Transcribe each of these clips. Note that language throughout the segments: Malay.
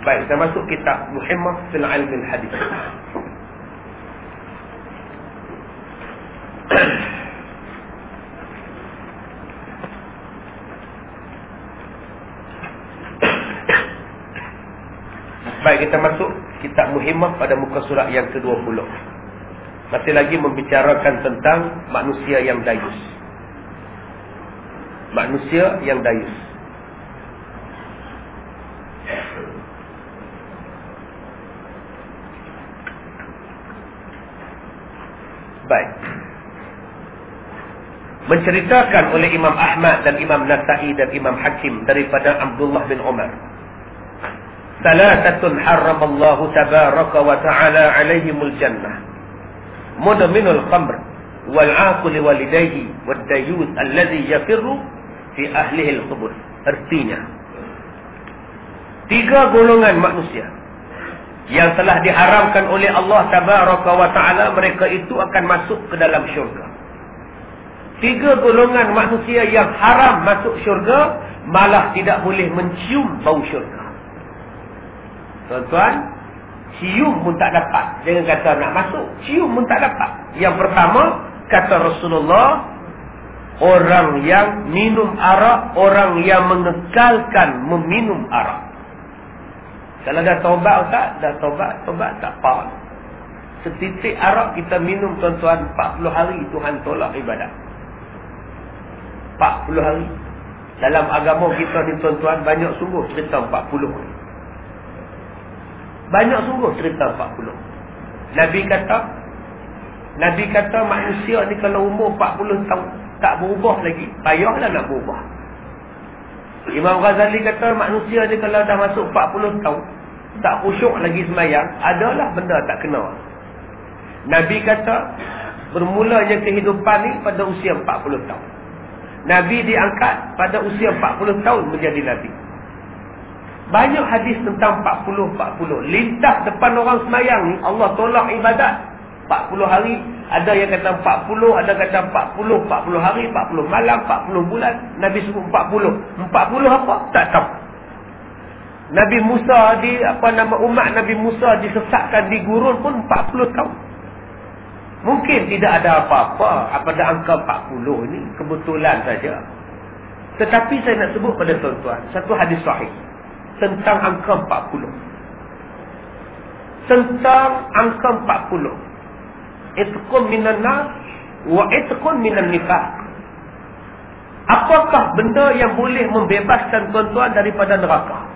Baik, kita masuk kitab Muhammad fil Ilm al-Hadis. Baik, kita masuk kitab Muhimmah pada muka surat yang ke-20. Masih lagi membicarakan tentang manusia yang dayus. Manusia yang dayus. Baik. Menceritakan oleh Imam Ahmad dan Imam Nasai dan Imam Hakim daripada Abdullah bin Umar. Salatatun haramallahu tabaraka wa ta'ala alaihimul jannah. Mudaminul khamr wal aqul walidayhi wad dayus alladhi yafirru fi ahlihi al-qubur. Artinya tiga golongan manusia yang telah diharamkan oleh Allah tabaraka wa taala mereka itu akan masuk ke dalam syurga. Tiga golongan manusia yang haram masuk syurga malah tidak boleh mencium bau syurga. Tuan-tuan, cium pun tak dapat. Jangan kata nak masuk, cium pun tak dapat. Yang pertama, kata Rasulullah, orang yang minum arak, orang yang mengekalkan meminum arak. Kalau dah taubat Ustaz, dah taubat, taubat tak apa. Setitik arak kita minum tuan-tuan 40 hari Tuhan tolak ibadat. 40 hari. Dalam agama kita ni tuan-tuan banyak sungguh cerita 40 hari. Banyak sungguh cerita 40. Nabi kata Nabi kata manusia ni kalau umur 40 tahun tak berubah lagi, payahlah nak berubah. Imam Ghazali kata manusia ni kalau dah masuk 40 tahun tak khusyuk lagi semayang, adalah benda tak kena. Nabi kata bermulanya kehidupan ni pada usia 40 tahun. Nabi diangkat pada usia 40 tahun menjadi Nabi. Banyak hadis tentang 40-40. Lintas depan orang semayang ni, Allah tolak ibadat. 40 hari, ada yang kata 40, ada kata 40, 40 hari, 40 malam, 40 bulan. Nabi sebut 40. 40 apa? Tak tahu. Nabi Musa di apa nama umat Nabi Musa disesatkan di gurun pun 40 tahun. Mungkin tidak ada apa-apa pada angka 40 ini kebetulan saja. Tetapi saya nak sebut pada tuan-tuan satu hadis sahih tentang angka 40. Tentang angka 40. Itqun minan nas wa itqun minan nifaq. Apakah benda yang boleh membebaskan tuan-tuan daripada neraka?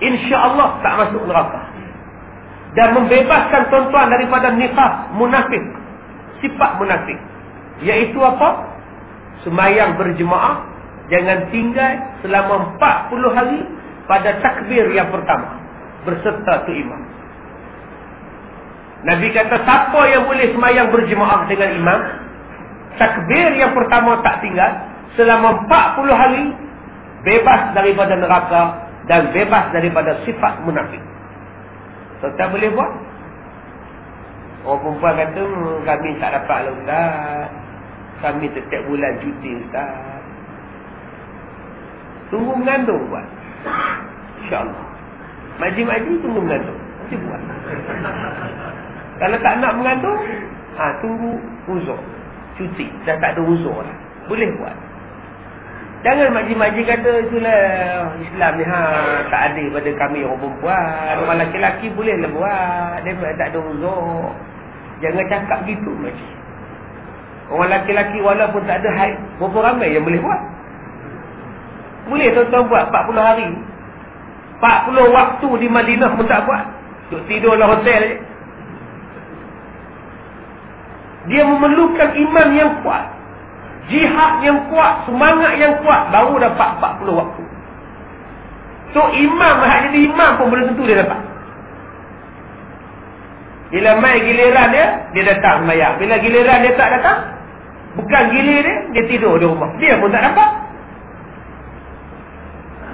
Insya-Allah tak masuk neraka. Dan membebaskan tuan-tuan daripada nifaq, munafik. Sifat munafik. Iaitu apa? Semayang berjemaah jangan tinggal selama 40 hari pada takbir yang pertama berserta tu imam. Nabi kata siapa yang boleh semayang berjemaah dengan imam takbir yang pertama tak tinggal selama 40 hari bebas daripada neraka dan bebas daripada sifat munafik. Tak boleh buat? Orang perempuan kata kami tak dapat lah Ustaz. Kami setiap bulan cuti Ustaz. Tunggu mengandung buat. InsyaAllah. Maji-maji tunggu mengandung. Nanti buat. Kalau tak nak mengandung, ha, tunggu uzur. Cuti. Dah tak ada uzur lah. Boleh buat. Jangan maji-maji kata itulah Islam ni ha, tak ada pada kami orang perempuan. Orang lelaki boleh lah buat. Dia tak ada uzur. Jangan cakap gitu maji. Orang lelaki walaupun tak ada haid, berapa ramai yang boleh buat? Boleh tuan-tuan buat 40 hari. 40 waktu di Madinah pun tak buat. Duk tidur dalam hotel je. Dia memerlukan iman yang kuat. Jihad yang kuat. Semangat yang kuat. Baru dapat 40 waktu. So imam, hak jadi imam pun belum tentu dia dapat. Bila mai giliran dia, dia datang semayang. Bila giliran dia tak datang, bukan gilir dia, dia tidur di rumah. Dia pun tak dapat.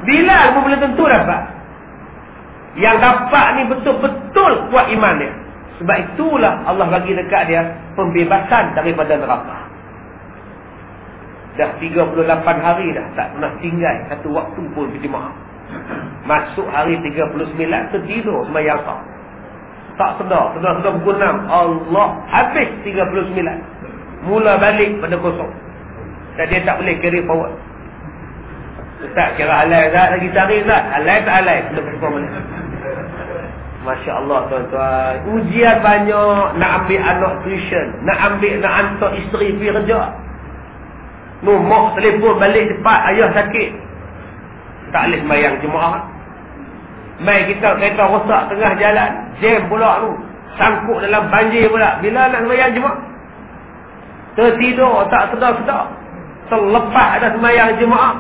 Bilal pun belum tentu dapat. Yang dapat ni betul-betul kuat iman dia. Sebab itulah Allah bagi dekat dia pembebasan daripada neraka. Dah 38 hari dah tak pernah tinggal satu waktu pun berjemaah. Masuk hari 39 tertidur semayang tak. Tak sedar. Sedar-sedar pukul 6. Allah. Habis 39. Mula balik pada kosong. Dan dia tak boleh carry forward. Ustaz kira halal tak lagi cari tak? Halal tak mana? Masya Allah tuan-tuan. Ujian banyak nak ambil anak tuition. Nak ambil, nak hantar isteri pergi kerja. No, mak telefon balik cepat. Ayah sakit. Tak boleh sembahyang jemaah. Mai kita kereta rosak tengah jalan. Jam pula tu. Sangkut dalam banjir pula. Bila nak sembahyang jemaah? Tertidur, tak sedar-sedar. Terlepas ada sembahyang jemaah.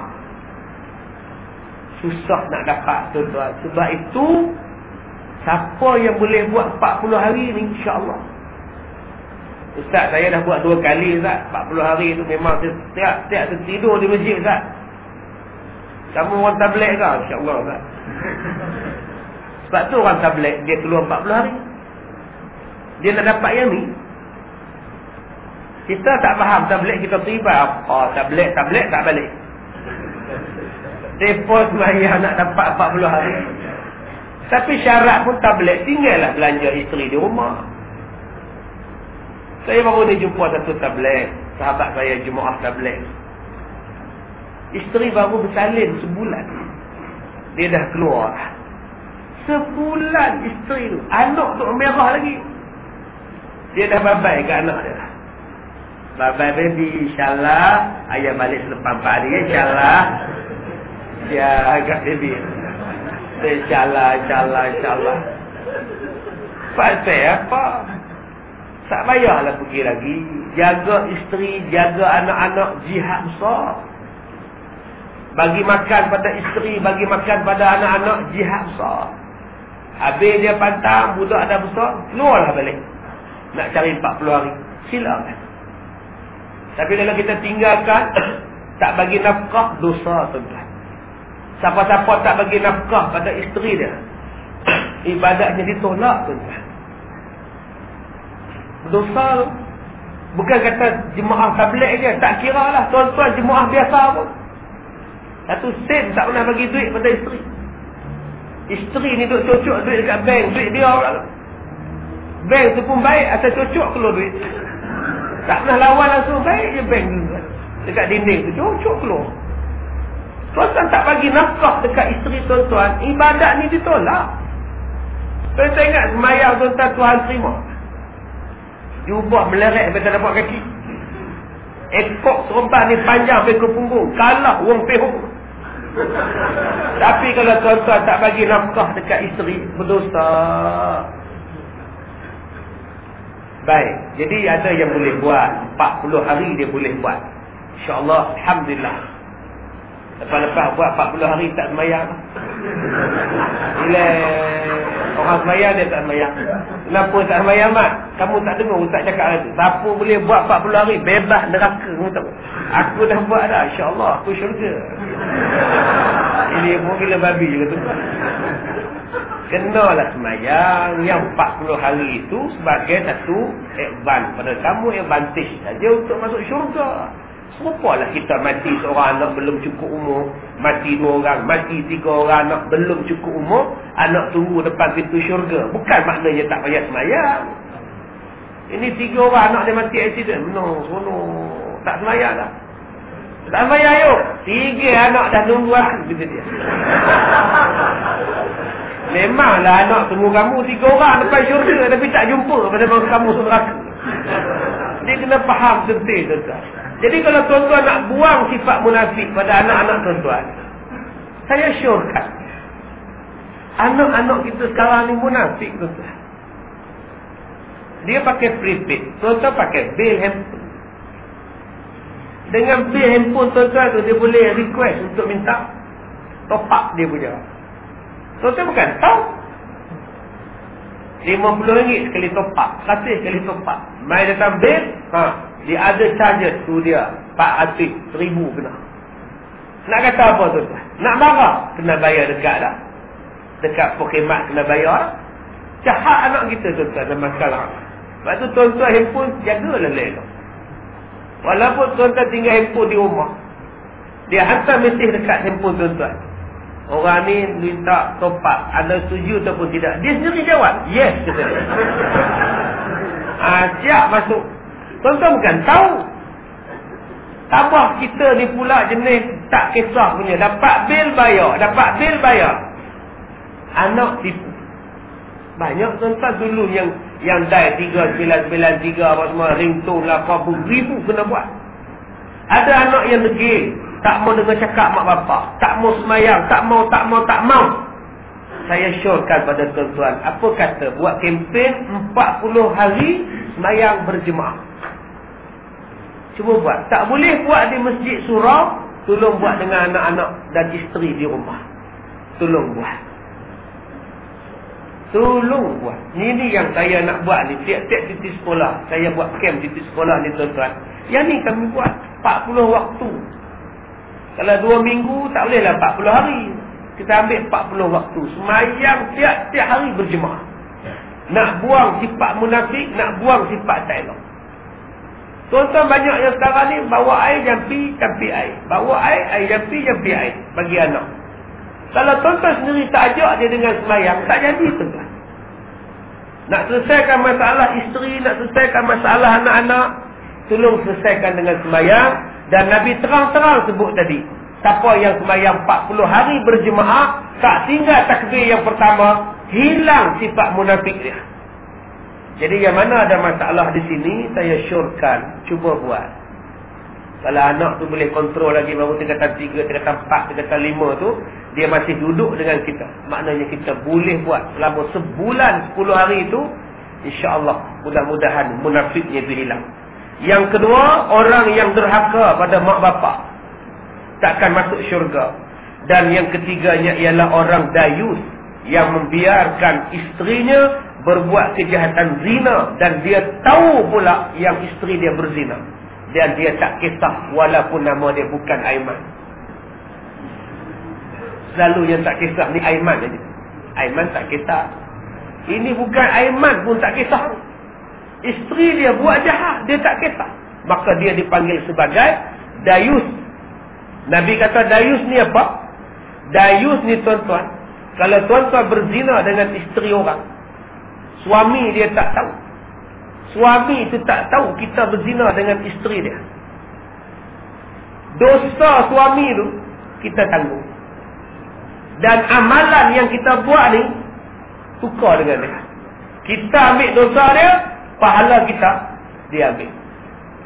Susah nak dapat tuan-tuan. Sebab itu, Siapa yang boleh buat 40 hari ni insya-Allah. Ustaz saya dah buat dua kali Ustaz. 40 hari tu memang setiap setiap tertidur di masjid Ustaz. Kamu orang tablet ke? Insya-Allah Ustaz. Sebab tu orang tablet dia keluar 40 hari. Dia nak dapat yang ni. Kita tak faham tablet kita tiba. Oh tablet tablet tak balik. Telefon semaya nak dapat 40 hari. Tapi syarat pun tablet tinggallah belanja isteri di rumah. Saya baru ni jumpa satu tablet. Sahabat saya Jumaat tablet. Isteri baru bersalin sebulan. Dia dah keluar. Sebulan isteri tu. Anak tu merah lagi. Dia dah babai ke anak dia. Babai baby insyaAllah. Ayah balik selepas 4 hari insyaAllah. Dia agak baby. InsyaAllah, insyaAllah, insyaAllah. Pasal apa? Tak payahlah pergi lagi. Jaga isteri, jaga anak-anak jihad besar. Bagi makan pada isteri, bagi makan pada anak-anak jihad besar. Habis dia pantang, budak ada besar, keluarlah balik. Nak cari 40 hari. Silakan. Tapi kalau kita tinggalkan, tak bagi nafkah, dosa tuan-tuan. Siapa-siapa tak bagi nafkah pada isteri dia. Ibadatnya ditolak tu. Dosa tu. Bukan kata jemaah tablet je. Tak kira lah. Tuan-tuan jemaah biasa pun. Satu sen tak pernah bagi duit pada isteri. Isteri ni duk cocok duit dekat bank. Duit dia orang. Bank tu pun baik. Asal cocok keluar duit. Tak pernah lawan langsung. Baik je bank. Dekat dinding tu. Cocok keluar. Tuan-tuan tak bagi nafkah dekat isteri tuan-tuan, ibadat ni ditolak. Tak ingat semayang tuan-tuan Tuhan terima. Jubah melerek sampai tak dapat kaki. Ekor serempat ni panjang sampai ke punggung. Kalah uang pehuk. Tapi kalau tuan-tuan tak bagi nafkah dekat isteri, berdosa. Baik, jadi ada yang boleh buat. 40 hari dia boleh buat. InsyaAllah, Alhamdulillah. Lepas-lepas buat 40 hari tak semayang. Bila orang semayang dia tak semayang. Kenapa tak semayang mak? Kamu tak dengar ustaz cakap lagi. Siapa boleh buat 40 hari bebas neraka. Aku dah buat dah. InsyaAllah aku syurga. Ini pun gila babi juga tu. Kenalah semayang yang 40 hari itu sebagai satu advan pada kamu advantage saja untuk masuk syurga. Serupalah kita mati seorang anak belum cukup umur. Mati dua orang, mati tiga orang anak belum cukup umur. Anak tunggu depan pintu syurga. Bukan maknanya tak payah semayang. Ini tiga orang anak dia mati accident. No, no. Tak semayang dah. Tak semayang yuk. Tiga anak dah tunggu aku. Dia. Memanglah anak tunggu kamu tiga orang depan syurga. Tapi tak jumpa pada kamu seorang. Dia kena faham sentil. Tuan. Jadi kalau tuan-tuan nak buang sifat munafik pada anak-anak tuan-tuan. Saya syurkan. Anak-anak kita sekarang ni munafik tuan-tuan. Dia pakai prepaid. Tuan-tuan pakai bil handphone. Dengan bil handphone tuan-tuan tu dia boleh request untuk minta top up dia punya. Tuan-tuan bukan tahu. RM50 sekali top up. Kasih sekali top up. Mai datang bil. Ha. Dia ada charges tu dia. Pak Atik. Seribu kena. Nak kata apa tu? Nak marah? Kena bayar dekat dah. Dekat Pokemart kena bayar. Jahat anak kita tuan-tuan dalam masalah. Sebab tu tuan-tuan handphone jagalah lelak. Walaupun tuan-tuan tinggal handphone di rumah. Dia hantar mesej dekat handphone tuan-tuan. Orang ni minta topak. Anda setuju ataupun tidak? Dia sendiri jawab. Yes, kata. Ha, siap masuk. Tuan-tuan bukan tahu. Tambah kita ni pula jenis tak kisah punya. Dapat bil bayar. Dapat bil bayar. Anak tipu. Banyak tuan-tuan dulu yang yang die 3993 apa semua ringtone lah apa pun ribu kena buat. Ada anak yang degil tak mau dengar cakap mak bapak. Tak mau semayang. Tak mau, tak mau, tak mau. Saya syorkan pada tuan-tuan. Apa kata? Buat kempen 40 hari semayang berjemaah. Cuba buat. Tak boleh buat di masjid surau. Tolong buat dengan anak-anak dan isteri di rumah. Tolong buat. Tolong buat. Ini yang saya nak buat ni. Tiap-tiap titik sekolah. Saya buat camp titik sekolah ni tuan-tuan. Yang ni kami buat 40 waktu. Kalau dua minggu tak bolehlah 40 hari. Kita ambil 40 waktu. Semayang tiap-tiap hari berjemaah. Nak buang sifat munafik, nak buang sifat tak elok. Tuan-tuan banyak yang sekarang ni bawa air jampi, jampi air. Bawa air, air jampi, jampi air. Bagi anak. Kalau tuan-tuan sendiri tak ajak dia dengan semayang, tak jadi tuan-tuan. Nak selesaikan masalah isteri, nak selesaikan masalah anak-anak, tolong selesaikan dengan semayang, dan Nabi terang-terang sebut tadi. Siapa yang semayang 40 hari berjemaah. Tak tinggal takbir yang pertama. Hilang sifat munafik dia. Jadi yang mana ada masalah di sini. Saya syurkan. Cuba buat. Kalau anak tu boleh kontrol lagi. Baru tingkatan 3, tingkatan 4, tingkatan 5 tu. Dia masih duduk dengan kita. Maknanya kita boleh buat. Selama sebulan 10 hari itu. InsyaAllah. Mudah-mudahan munafiknya itu hilang. Yang kedua, orang yang derhaka pada mak bapak. Takkan masuk syurga. Dan yang ketiganya ialah orang dayus. Yang membiarkan istrinya berbuat kejahatan zina. Dan dia tahu pula yang isteri dia berzina. Dan dia tak kisah walaupun nama dia bukan Aiman. Selalu yang tak kisah ni Aiman saja. Aiman tak kisah. Ini bukan Aiman pun tak kisah. Isteri dia buat jahat, dia tak kisah. Maka dia dipanggil sebagai Dayus. Nabi kata Dayus ni apa? Dayus ni tuan-tuan. Kalau tuan-tuan berzina dengan isteri orang. Suami dia tak tahu. Suami itu tak tahu kita berzina dengan isteri dia. Dosa suami tu kita tanggung. Dan amalan yang kita buat ni tukar dengan dia. Kita ambil dosa dia, pahala kita diambil.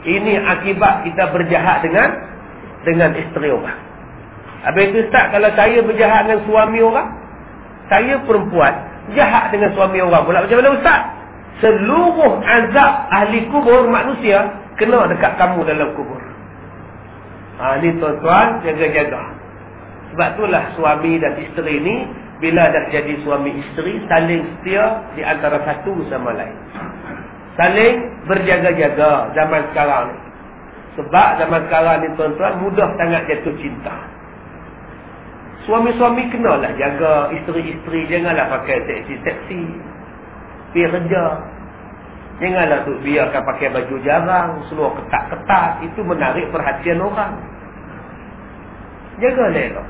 Ini akibat kita berjahat dengan dengan isteri orang. Habis itu Ustaz, kalau saya berjahat dengan suami orang, saya perempuan, jahat dengan suami orang pula. Macam mana Ustaz? Seluruh azab ahli kubur manusia, kena dekat kamu dalam kubur. Ha, ini tuan-tuan, jaga-jaga. Sebab itulah suami dan isteri ini, bila dah jadi suami isteri, saling setia di antara satu sama lain. Saling berjaga-jaga zaman sekarang ni. Sebab zaman sekarang ni tuan-tuan mudah sangat jatuh cinta. Suami-suami kenalah jaga isteri-isteri. Janganlah pakai seksi-seksi. Pergi kerja. Janganlah tu biarkan pakai baju jarang. Seluar ketat-ketat. Itu menarik perhatian orang. Jagalah elok.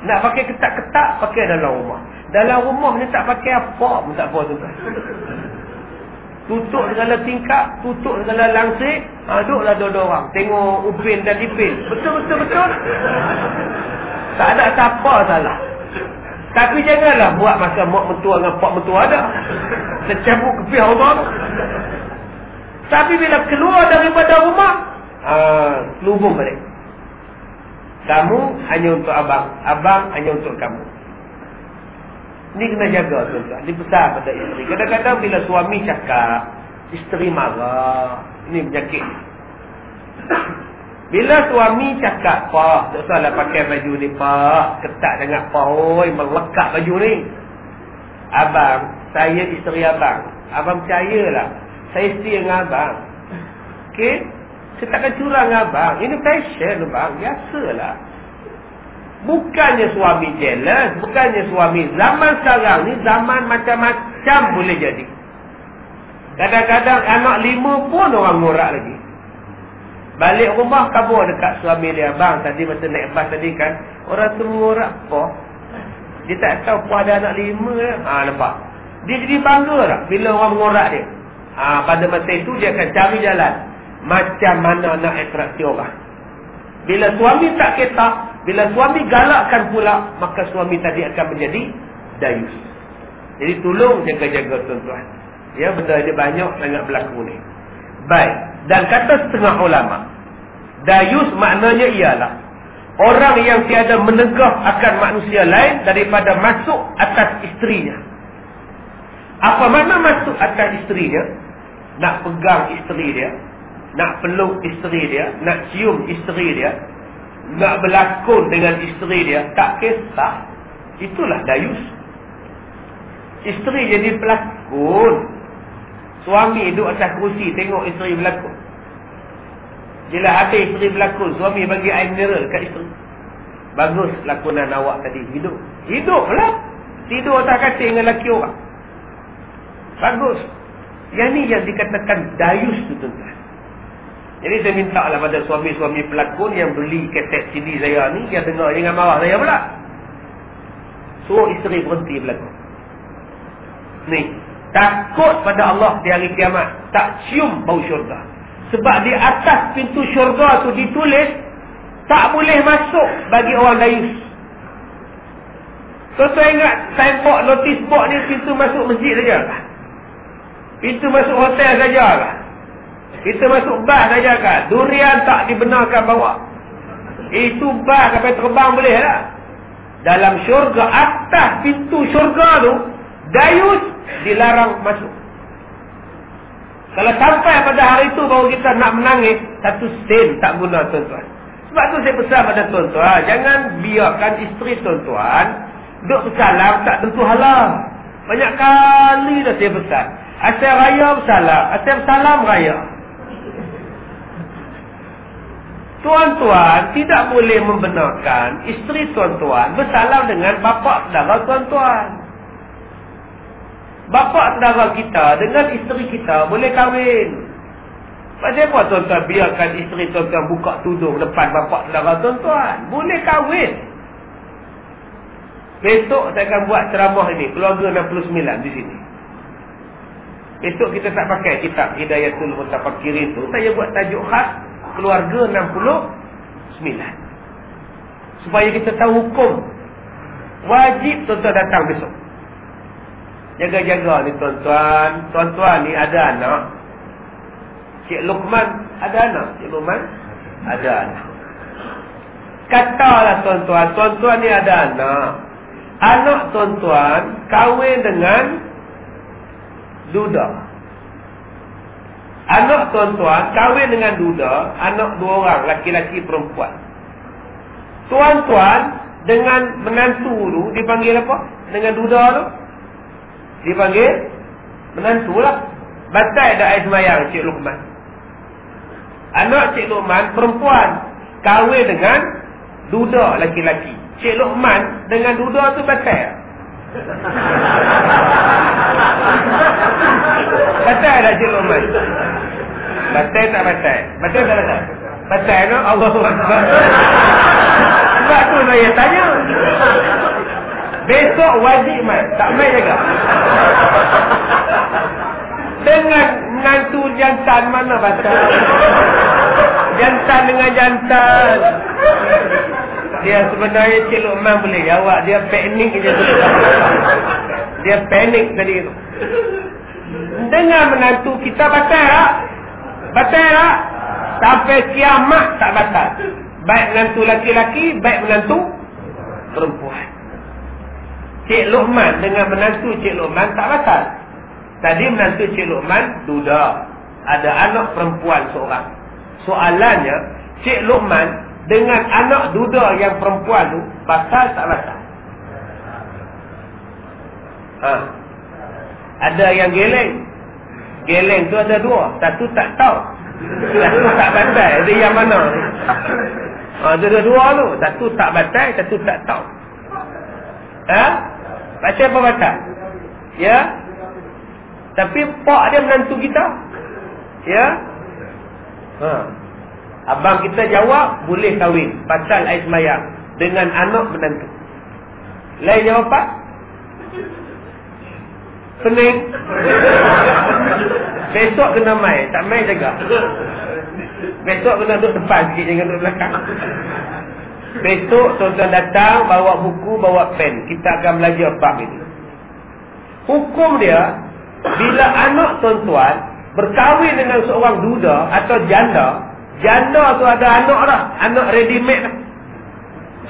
Nak pakai ketat-ketat, pakai dalam rumah. Dalam rumah ni tak pakai apa pun tak apa tuan Tutup segala tingkap, tutup segala langsik, ha, duduklah dua-dua orang. Tengok Upin dan Ipin. Betul-betul-betul. Tak ada siapa salah. Tapi janganlah buat masa mak mentua dengan pak mentua ada. Secabut kepiah Allah. Tapi bila keluar daripada rumah, ha, lubung balik. Kamu hanya untuk abang. Abang hanya untuk kamu. Ni kena jaga tuan-tuan. Ini besar pada isteri. Kadang-kadang bila suami cakap, isteri marah. Ini penyakit. Bila suami cakap, Pak, tak salah pakai baju ni, Pak. Ketat sangat, Pak. Oi, melekat baju ni. Abang, saya isteri abang. Abang percayalah. Saya isteri dengan abang. Okey? Saya takkan curang abang. Ini fashion, abang. Biasalah. Bukannya suami jealous, bukannya suami zaman sekarang ni zaman macam-macam boleh jadi. Kadang-kadang anak lima pun orang ngorak lagi. Balik rumah kabur dekat suami dia. Bang tadi masa naik bas tadi kan. Orang tu mengorak apa? Dia tak tahu puan ada anak lima lah. Ha, nampak? Dia jadi bangga tak bila orang mengorak dia? Ha, pada masa itu dia akan cari jalan. Macam mana nak atraksi orang. Bila suami tak ketak, bila suami galakkan pula, maka suami tadi akan menjadi dayus. Jadi tolong jaga-jaga tuan-tuan. Ya, benda ini banyak sangat berlaku ni. Baik. Dan kata setengah ulama, dayus maknanya ialah Orang yang tiada menegah akan manusia lain daripada masuk atas isterinya. Apa mana masuk atas isterinya? Nak pegang isteri dia. Nak peluk isteri dia. Nak cium isteri dia. Nak berlakon dengan isteri dia. Tak kisah. Itulah dayus. Isteri jadi pelakon. Suami duduk atas kursi tengok isteri berlakon. Bila habis isteri berlakon, suami bagi air mineral kat isteri. Bagus lakonan awak tadi. Hidup. Hidup lah. Tidur atas katil dengan lelaki orang. Bagus. Yang ni yang dikatakan dayus tu tuan-tuan. Jadi saya minta lah pada suami-suami pelakon yang beli ketek CD saya ni, yang dengar jangan marah saya pula. Suruh isteri berhenti berlakon. Ni. Takut pada Allah di hari kiamat. Tak cium bau syurga. Sebab di atas pintu syurga tu ditulis tak boleh masuk bagi orang dayus. Tuan-tuan ingat signboard, notice board ni pintu masuk masjid saja? Pintu masuk hotel saja kah? Pintu masuk bar saja kah? Durian tak dibenarkan bawa. Itu bar sampai terbang boleh lah. Dalam syurga, atas pintu syurga tu, dayus dilarang masuk. Kalau sampai pada hari itu baru kita nak menangis, satu sen tak guna tuan-tuan. Sebab tu saya pesan pada tuan-tuan, jangan biarkan isteri tuan-tuan duduk bersalam tak tentu halal. Banyak kali dah saya pesan. Asal raya bersalam, asal bersalam raya. Tuan-tuan tidak boleh membenarkan isteri tuan-tuan bersalam dengan bapa saudara tuan-tuan. Bapa saudara kita dengan isteri kita boleh kahwin. Macam apa tuan-tuan biarkan isteri tuan-tuan buka tudung depan bapa saudara tuan-tuan? Boleh kahwin. Besok saya akan buat ceramah ini. Keluarga 69 di sini. Besok kita tak pakai kitab Hidayatul Mutafakirin tu. Saya buat tajuk khas keluarga 69. Supaya kita tahu hukum. Wajib tuan-tuan datang besok. Jaga-jaga ni tuan-tuan. Tuan-tuan ni ada anak. Cik Luqman ada anak. Cik Luqman ada anak. Katalah tuan-tuan. Tuan-tuan ni ada anak. Anak tuan-tuan kahwin dengan duda. Anak tuan-tuan kahwin dengan duda. Anak dua orang. Laki-laki perempuan. Tuan-tuan dengan menantu tu dipanggil apa? Dengan duda tu? dipanggil menantulah batai dah air semayang Cik Luqman anak Cik Luqman perempuan kahwin dengan duda laki-laki Cik Luqman dengan duda tu batai batai dah Cik Luqman batai tak batai batai tak batai batai no? Allah sebab tu saya tanya. Besok wajib mai, tak mai jaga. Dengan menantu jantan mana baca? Jantan dengan jantan. Dia sebenarnya Cik Luqman boleh jawab. Dia panik je tu. Dia panik tadi tu. Dengan menantu kita batal tak? Batal tak? Sampai kiamat tak batal. Baik menantu laki-laki, baik menantu perempuan. Cik Luqman dengan menantu Cik Luqman tak batal. Tadi menantu Cik Luqman duda. Ada anak perempuan seorang. Soalannya, Cik Luqman dengan anak duda yang perempuan tu batal tak batal? Ha. Ada yang geleng. Geleng tu ada dua. Satu tak tahu. Satu tak batal. Ada yang mana? Ha, ada dua tu. Satu tak batal, satu tak tahu. Ha? Baca apa baca? Ya. Tapi pak dia menantu kita. Ya. Ha. Abang kita jawab boleh kahwin. Pasal air semayang. dengan anak menantu. Lain jawapan? Pening. Besok kena mai, tak mai jaga. Besok kena duduk depan sikit jangan duduk belakang. Besok tuan-tuan datang bawa buku, bawa pen. Kita akan belajar bab ini. Hukum dia bila anak tuan-tuan berkahwin dengan seorang duda atau janda, janda tu ada anak dah, anak ready made dah.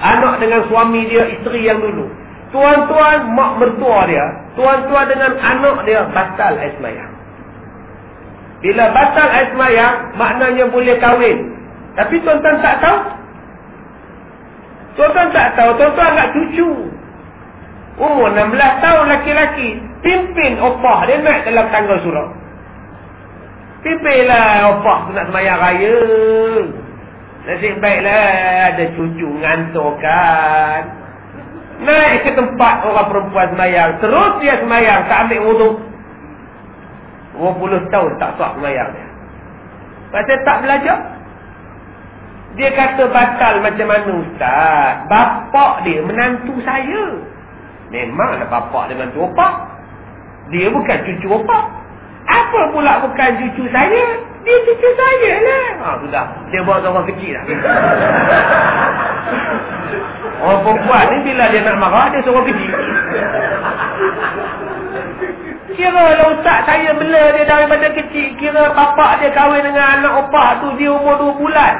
Anak dengan suami dia, isteri yang dulu. Tuan-tuan mak mertua dia, tuan-tuan dengan anak dia batal ais mayang. Bila batal ais mayang, maknanya boleh kahwin. Tapi tuan-tuan tak tahu. Tuan-tuan tak tahu, tuan-tuan agak cucu. Umur 16 tahun laki-laki. Pimpin opah dia naik dalam tangga surau. Pimpinlah opah tu nak semayang raya. Nasib baiklah ada cucu nganturkan. Naik ke tempat orang perempuan semayang. Terus dia semayang. Tak ambil wuduk. 20 tahun tak suap semayang dia. Pasal tak belajar. Dia kata batal macam mana Ustaz. Bapak dia menantu saya. Memanglah bapak dia menantu opak. Dia bukan cucu opak. Apa pula bukan cucu saya? Dia cucu saya lah. Ha, sudah. Dia bawa seorang kecil lah. Orang perempuan ni bila dia nak marah, dia seorang kecil. Kira lah ustaz saya bela dia daripada kecil. Kira bapak dia kahwin dengan anak opah tu, dia umur 2 bulan.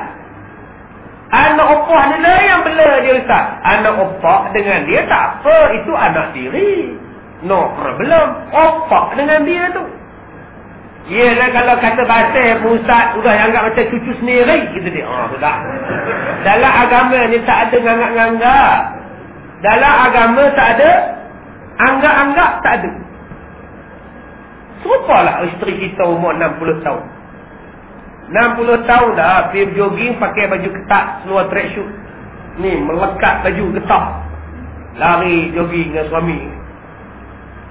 Anak opah ni lah yang bela dia ustaz. Anak opah dengan dia tak apa. Itu anak diri. No problem. Opah dengan dia tu. Yelah kalau kata bahasa Ustaz sudah anggap macam cucu sendiri kita dia. Oh, sudah. Dalam agama ni tak ada nganggap-nganggap. Dalam agama tak ada anggap-anggap tak ada. Serupalah isteri kita umur 60 tahun. 60 tahun dah pergi jogging pakai baju ketat seluar track shoot. Ni melekat baju ketat. Lari jogging dengan suami.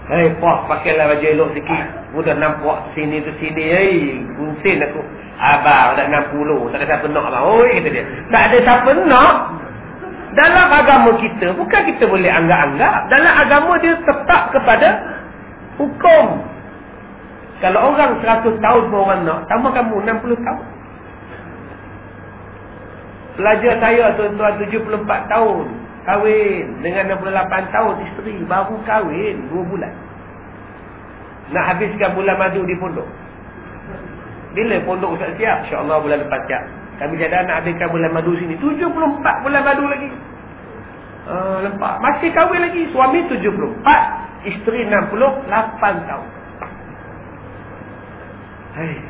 Hei, puas pakailah baju elok sikit. Mudah nampak sini tu sini. Hei, kunsin aku. Abang dah 60. Tak ada siapa nak lah. Oi, kata dia. Tak ada siapa nak. Dalam agama kita, bukan kita boleh anggap-anggap. Dalam agama dia tetap kepada hukum. Kalau orang 100 tahun pun orang nak, sama kamu 60 tahun. Pelajar saya tuan-tuan 74 tahun kahwin. Dengan 68 tahun isteri. Baru kahwin. 2 bulan. Nak habiskan bulan madu di pondok. Bila pondok tak siap? insyaAllah bulan lepas siap. Kami jadi nak habiskan bulan madu sini. 74 bulan madu lagi. Uh, lempak masih kahwin lagi. Suami 74 isteri 68 tahun. Hai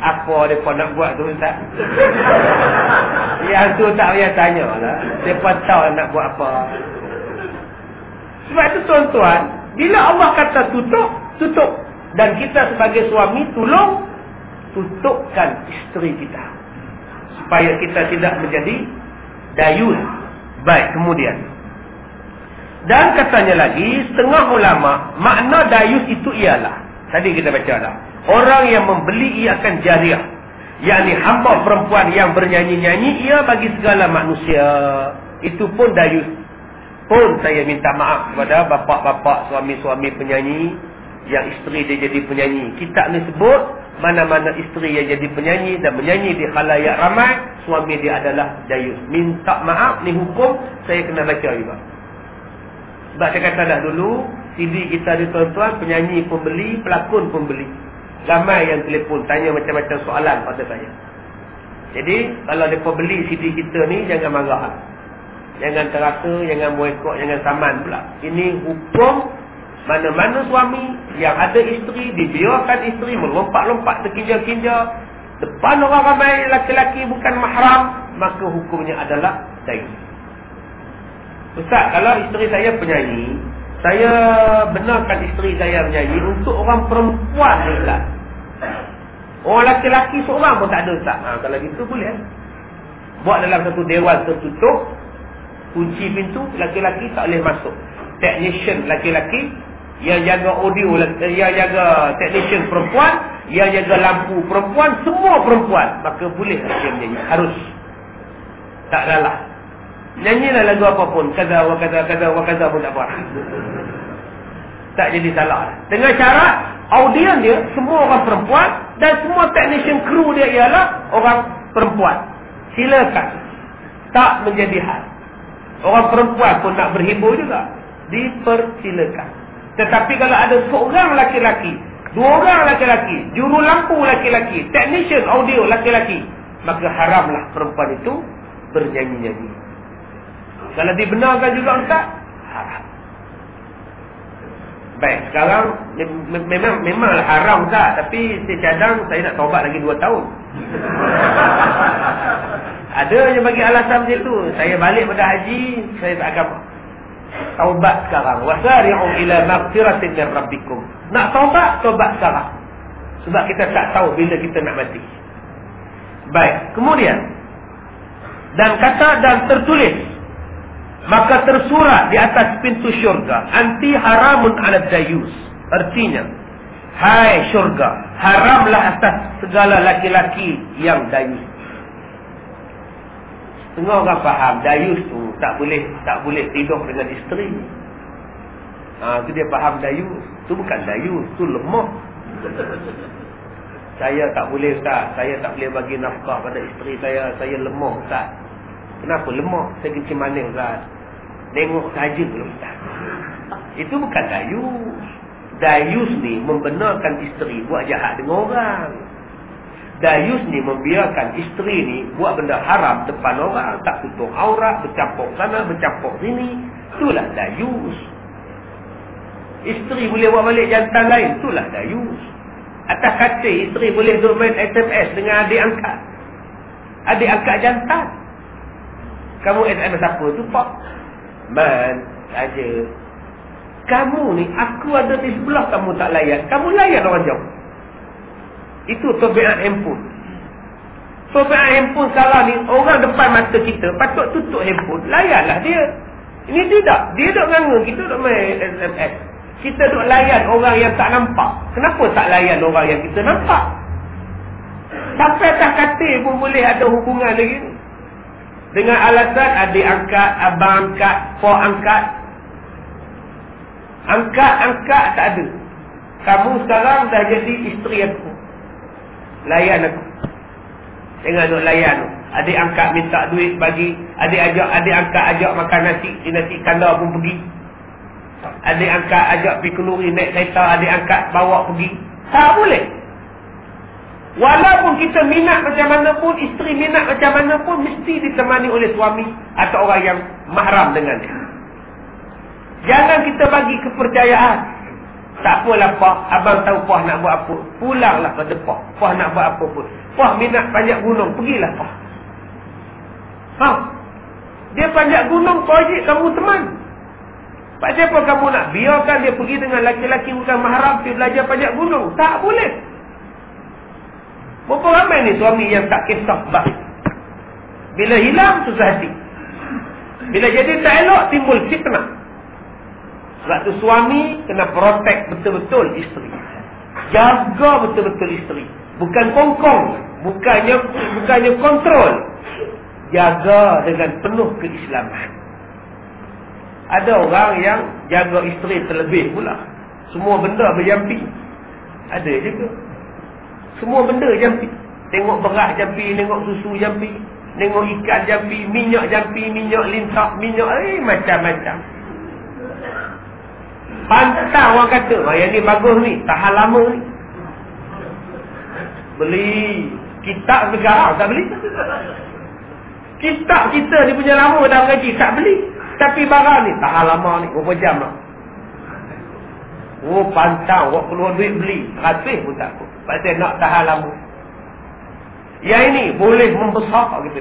apa mereka nak buat tu Ustaz? Yang tu tak payah tanya lah. Mereka tahu nak buat apa. Sebab itu tuan-tuan, bila Allah kata tutup, tutup. Dan kita sebagai suami tolong tutupkan isteri kita. Supaya kita tidak menjadi dayun. Baik, kemudian. Dan katanya lagi, setengah ulama, makna dayus itu ialah. Tadi kita baca dah. Orang yang membeli ia akan jariah. Yang hamba perempuan yang bernyanyi-nyanyi ia bagi segala manusia. Itu pun dayus. Pun saya minta maaf kepada bapa-bapa suami-suami penyanyi. Yang isteri dia jadi penyanyi. Kita ni sebut mana-mana isteri yang jadi penyanyi dan menyanyi di khalayak ramai. Suami dia adalah dayus. Minta maaf ni hukum saya kena baca juga. Sebab saya kata dah dulu. CD kita ada tuan-tuan. Penyanyi pembeli, pelakon pembeli. Ramai yang telefon tanya macam-macam soalan pada saya. Jadi kalau mereka beli CD kita ni jangan marah. Jangan terasa, jangan boykot, jangan saman pula. Ini hukum mana-mana suami yang ada isteri, dibiarkan isteri melompat-lompat terkinja-kinja. Depan orang ramai laki-laki bukan mahram, maka hukumnya adalah dayu. Ustaz, kalau isteri saya penyanyi, saya benarkan isteri saya menyanyi untuk orang perempuan ni Ustaz. Orang laki-laki seorang pun tak ada Ustaz. Ha, kalau gitu boleh. Buat dalam satu dewan tertutup. Kunci pintu, laki-laki tak boleh masuk. Technician laki-laki. Yang jaga audio, yang jaga technician perempuan. Yang jaga lampu perempuan. Semua perempuan. Maka boleh dia menyanyi. Harus. Tak adalah. Nyanyilah lagu apa pun. Kada wa kada kada wa kada pun tak apa. Tak jadi salah. Dengan cara audien dia semua orang perempuan dan semua technician crew dia ialah orang perempuan. Silakan. Tak menjadi hal. Orang perempuan pun nak berhibur juga. Dipersilakan. Tetapi kalau ada seorang laki-laki, dua orang laki-laki, juru lampu laki-laki, technician audio laki-laki, maka haramlah perempuan itu bernyanyi-nyanyi. Kalau dibenarkan juga Ustaz, haram. Baik, sekarang memang memanglah haram tak, tapi saya cadang saya nak taubat lagi 2 tahun. Ada yang bagi alasan macam tu. Saya balik pada haji, saya tak akan taubat sekarang. Wasari'u ila maghfiratin min rabbikum. Nak taubat, taubat sekarang. Sebab kita tak tahu bila kita nak mati. Baik, kemudian dan kata dan tertulis maka tersurat di atas pintu syurga. Anti haramun ala dayus artinya hai syurga haramlah atas segala laki-laki yang dayus Tengah orang faham dayus tu tak boleh tak boleh tidur dengan isteri. Ha, tu dia faham dayus tu bukan dayus tu lemah. Saya tak boleh Ustaz. Saya tak boleh bagi nafkah pada isteri saya. Saya lemah Ustaz. Kenapa lemah? Saya kencing manis Ustaz. Tengok saja Ustaz. Itu bukan dayus. Dayus ni membenarkan isteri buat jahat dengan orang. Dayus ni membiarkan isteri ni buat benda haram depan orang. Tak tutup aurat, bercampur sana, bercampur sini. Itulah dayus. Isteri boleh buat balik jantan lain. Itulah dayus. Atas kata isteri boleh main SMS dengan adik angkat. Adik angkat jantan. Kamu SMS apa tu Pak? Man Saja Kamu ni Aku ada di sebelah kamu tak layan. Kamu layan orang jauh. Itu tobiat handphone Tobiat handphone sekarang ni Orang depan mata kita Patut tutup handphone. Layanlah dia. Ini tidak. Dia duduk nganga Kita duduk main SMS Kita duduk layan orang yang tak nampak. Kenapa tak layan orang yang kita nampak? Sampai tak kata pun boleh ada hubungan lagi dengan alasan adik angkat, abang angkat, pok angkat. Angkat-angkat tak ada. Kamu sekarang dah jadi isteri aku. Layan aku. Tengok duk layan. Adik angkat minta duit bagi. Adik ajak, adik angkat ajak makan nasi. Di nasi kandar pun pergi. Adik angkat ajak pergi keluri naik kereta. Adik angkat bawa pergi. Tak boleh. Walaupun kita minat macam mana pun, isteri minat macam mana pun, mesti ditemani oleh suami atau orang yang mahram dengan dia. Jangan kita bagi kepercayaan. Tak apalah Pak, abang tahu Pak nak buat apa. Pulanglah pada Pak. Pak nak buat apa pun. Pak minat panjat gunung, pergilah Pak. Ha? Dia panjat gunung, Haji, kamu teman. Pak siapa kamu nak biarkan dia pergi dengan laki-laki bukan mahram, pergi belajar panjat gunung? Tak boleh. Berapa ramai ni suami yang tak kisah baik. Bila hilang, susah hati. Bila jadi tak elok, timbul fitnah. Sebab tu suami kena protect betul-betul isteri. Jaga betul-betul isteri. Bukan kongkong. Bukannya bukannya kontrol. Jaga dengan penuh keislaman. Ada orang yang jaga isteri terlebih pula. Semua benda berjampi. Ada juga. Semua benda jampi. Tengok beras jampi, tengok susu jampi, tengok ikan jampi, minyak jampi, minyak lintak, minyak eh macam-macam. Pantang orang kata, oh, yang ni bagus ni, tahan lama ni. Beli kitab negara, tak beli. Kitab kita ni punya lama dah mengaji, tak beli. Tapi barang ni, tahan lama ni, berapa jam lah. Oh pantang, awak keluar duit beli. Ratus pun tak apa. Pasal nak tahan lama. Yang ini boleh membesar gitu.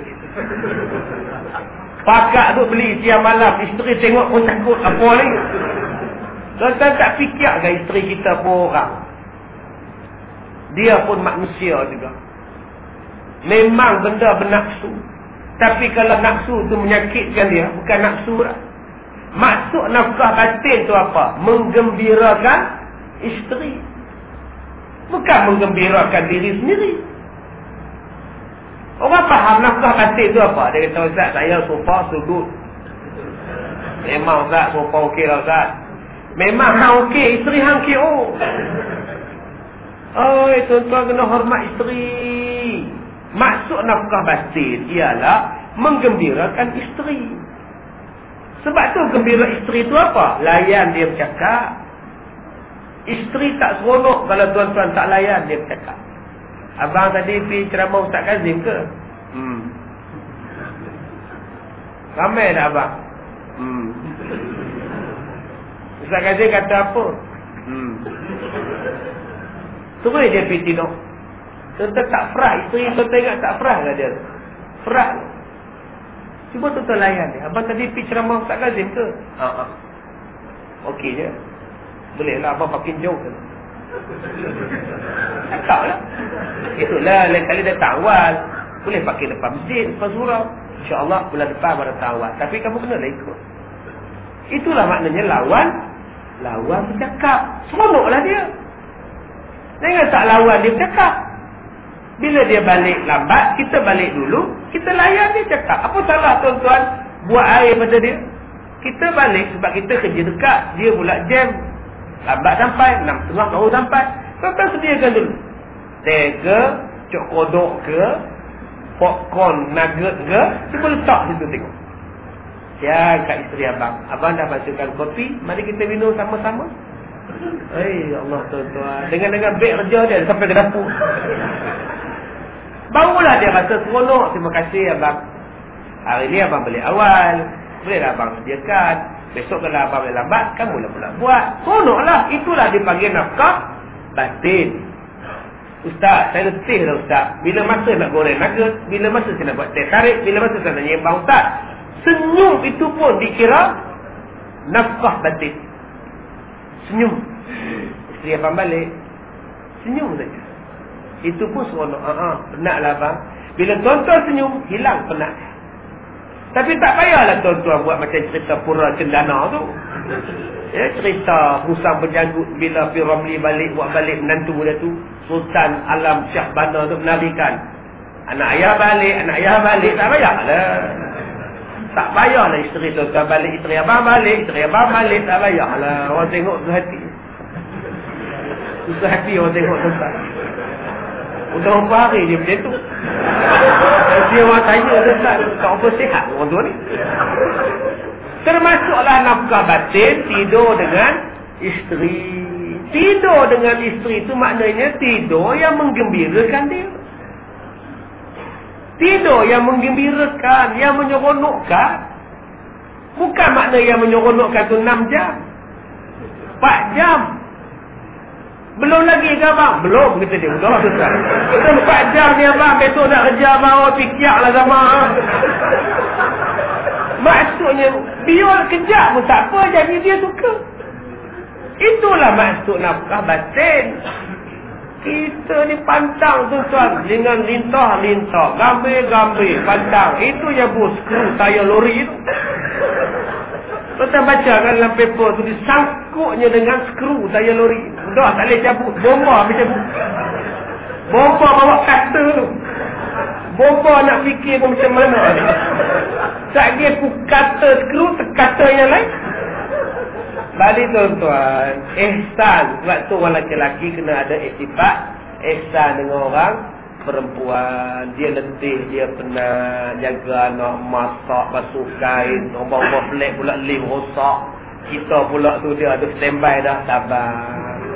Pakak tu beli siang malam. Isteri tengok pun takut apa ni. Tuan-tuan tak fikir kan isteri kita pun orang. Dia pun manusia juga. Memang benda bernafsu. Tapi kalau nafsu tu menyakitkan dia. Bukan nafsu lah. Maksud nafkah batin tu apa? Menggembirakan isteri. Bukan menggembirakan diri sendiri. Orang faham nafkah batin tu apa? Dia kata, Ustaz, saya sofa sudut. Memang Ustaz, sofa okey lah Ustaz. Memang hang okey, isteri hang KO. Oh, tuan-tuan kena hormat isteri. Maksud nafkah batin ialah menggembirakan isteri. Sebab tu gembira isteri tu apa? Layan dia bercakap. Isteri tak seronok kalau tuan-tuan tak layan dia bercakap. Abang tadi pergi ceramah Ustaz Kazim ke? Hmm. Ramai dah abang? Hmm. Ustaz Kazim kata apa? Hmm. Terus dia pergi tidur. Tuan-tuan tak frah. Isteri tuan-tuan ingat tak frah ke dia? Frah. Cuba tuan-tuan layan dia. Abang tadi pergi ceramah Ustaz Kazim ke? Haa. Uh -huh. Okey je. Boleh lah abang makin jauh ke? Cakap lah. Itulah lain kali datang awal. Boleh pakai depan masjid, depan surau. InsyaAllah bulan depan baru datang awal. Tapi kamu kena lah ikut. Itulah maknanya lawan. Lawan bercakap. Seronoklah dia. Jangan tak lawan dia bercakap. Bila dia balik lambat, kita balik dulu. Kita layan dia cakap. Apa salah tuan-tuan buat air pada dia? Kita balik sebab kita kerja dekat. Dia pula jam. Lambat sampai, enam setengah baru sampai. Kau sediakan dulu. Tega, cok kodok ke, popcorn, nugget ke, cuba letak situ tengok. Ya, kat isteri abang. Abang dah masukkan kopi, mari kita minum sama-sama. Hei Allah tuan-tuan. Dengan-dengan beg kerja dia sampai ke dapur. Barulah dia rasa seronok. Terima kasih abang. Hari ni abang balik awal. Bolehlah abang sediakan. Besok kalau abang boleh lambat, kamu lah pula buat. Seronoklah. Itulah dipanggil nafkah batin. Ustaz, saya letih dah Ustaz. Bila masa nak goreng nugget, bila masa saya nak buat teh tarik, bila masa saya nak nyembang Ustaz. Senyum itu pun dikira nafkah batin. Senyum. Isteri abang balik. Senyum saja. Itu pun seronok. Uh -huh. Penatlah abang. Bila tuan-tuan senyum, hilang penat. Tapi tak payahlah tuan-tuan buat macam cerita pura cendana tu. Ya, cerita pusang berjanggut bila Fi Ramli balik, buat balik menantu dia tu. Sultan Alam Syah Bana tu menarikan. Anak ayah balik, anak ayah balik. Tak payahlah. Tak payahlah isteri tuan-tuan balik, isteri abang balik, isteri abang balik. Tak payahlah. Orang tengok tu hati. Susah hati orang tengok tuan-tuan. Udah berapa hari dia macam tu. Dia orang tanya tuan-tuan. Tak apa sihat orang tua ni. Termasuklah nafkah batin tidur dengan isteri. Tidur dengan isteri itu maknanya tidur yang menggembirakan dia. Tidur yang menggembirakan, yang menyeronokkan. Bukan makna yang menyeronokkan itu 6 jam. 4 jam. Belum lagi ke abang? Belum kata dia. Betul lah susah. Kita 4 jam ni abang. Besok nak kerja abang. Oh, pikiak lah sama. Maksudnya, biar kejap pun tak apa. Jadi dia suka. Itulah maksud nafkah batin. Kita ni pantang tu tuan. Dengan lintah-lintah. Gambir-gambir. Pantang. Itu yang bus skru tayar lori tu. Kita baca kan dalam paper tu. Disangkutnya dengan skru tayar lori. Dah tak boleh cabut. Bomba habis cabut. Bomba bawa kata tu. Bomba nak fikir pun macam mana ni. Tak dia pun kata skru. Kata yang lain. Balik tuan-tuan, ihsan. Sebab tu orang lelaki kena ada istifat. Ihsan dengan orang perempuan. Dia letih, dia penat. Jaga anak, masak, basuh kain. Nombor-nombor pelik pula lift rosak. Kita pula tu dia ada standby dah, sabar.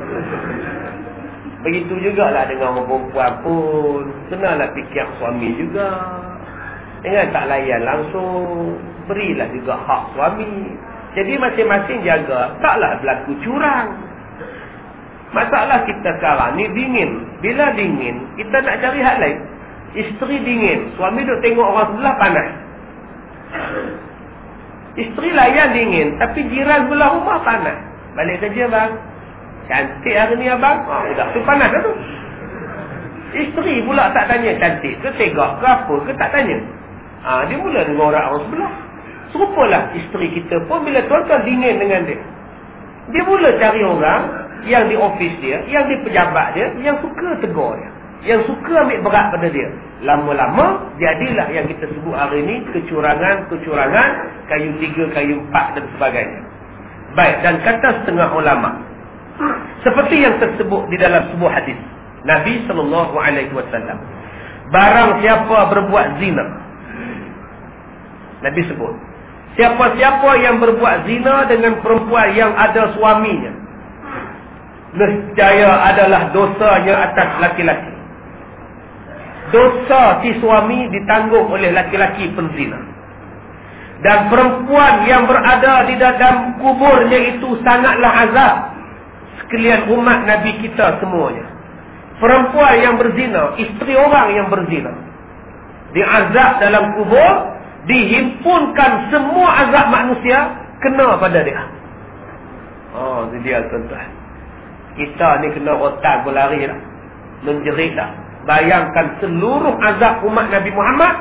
Begitu jugalah dengan orang perempuan pun. Kenalah fikir suami juga. Jangan tak layan langsung. Berilah juga hak suami. Jadi masing-masing jaga. Taklah berlaku curang. Masalah kita sekarang ni dingin. Bila dingin, kita nak cari hal lain. Isteri dingin. Suami duk tengok orang sebelah panas. Isteri layan dingin. Tapi jiran sebelah rumah panas. Balik kerja bang. Cantik hari ni abang. Oh, dah tu panas dah tu. Isteri pula tak tanya cantik ke tegak ke apa ke tak tanya. Ha, dia mula dengan orang sebelah. Serupalah isteri kita pun bila tuan-tuan dingin dengan dia. Dia mula cari orang yang di ofis dia, yang di pejabat dia, yang suka tegur dia. yang suka ambil berat pada dia. Lama-lama, jadilah yang kita sebut hari ini, kecurangan-kecurangan, kayu tiga, kayu empat dan sebagainya. Baik, dan kata setengah ulama. Seperti yang tersebut di dalam sebuah hadis. Nabi SAW. Barang siapa berbuat zina. Nabi sebut. Siapa-siapa yang berbuat zina dengan perempuan yang ada suaminya. Nescaya adalah dosanya atas laki-laki. Dosa si suami ditanggung oleh laki-laki penzina. Dan perempuan yang berada di dalam kuburnya itu sangatlah azab. Sekalian umat Nabi kita semuanya. Perempuan yang berzina, isteri orang yang berzina. Diazab dalam kubur, dihimpunkan semua azab manusia kena pada dia. Oh, ini dia tuan-tuan. Kita ni kena rotan berlari dah. Menjerit dah. Bayangkan seluruh azab umat Nabi Muhammad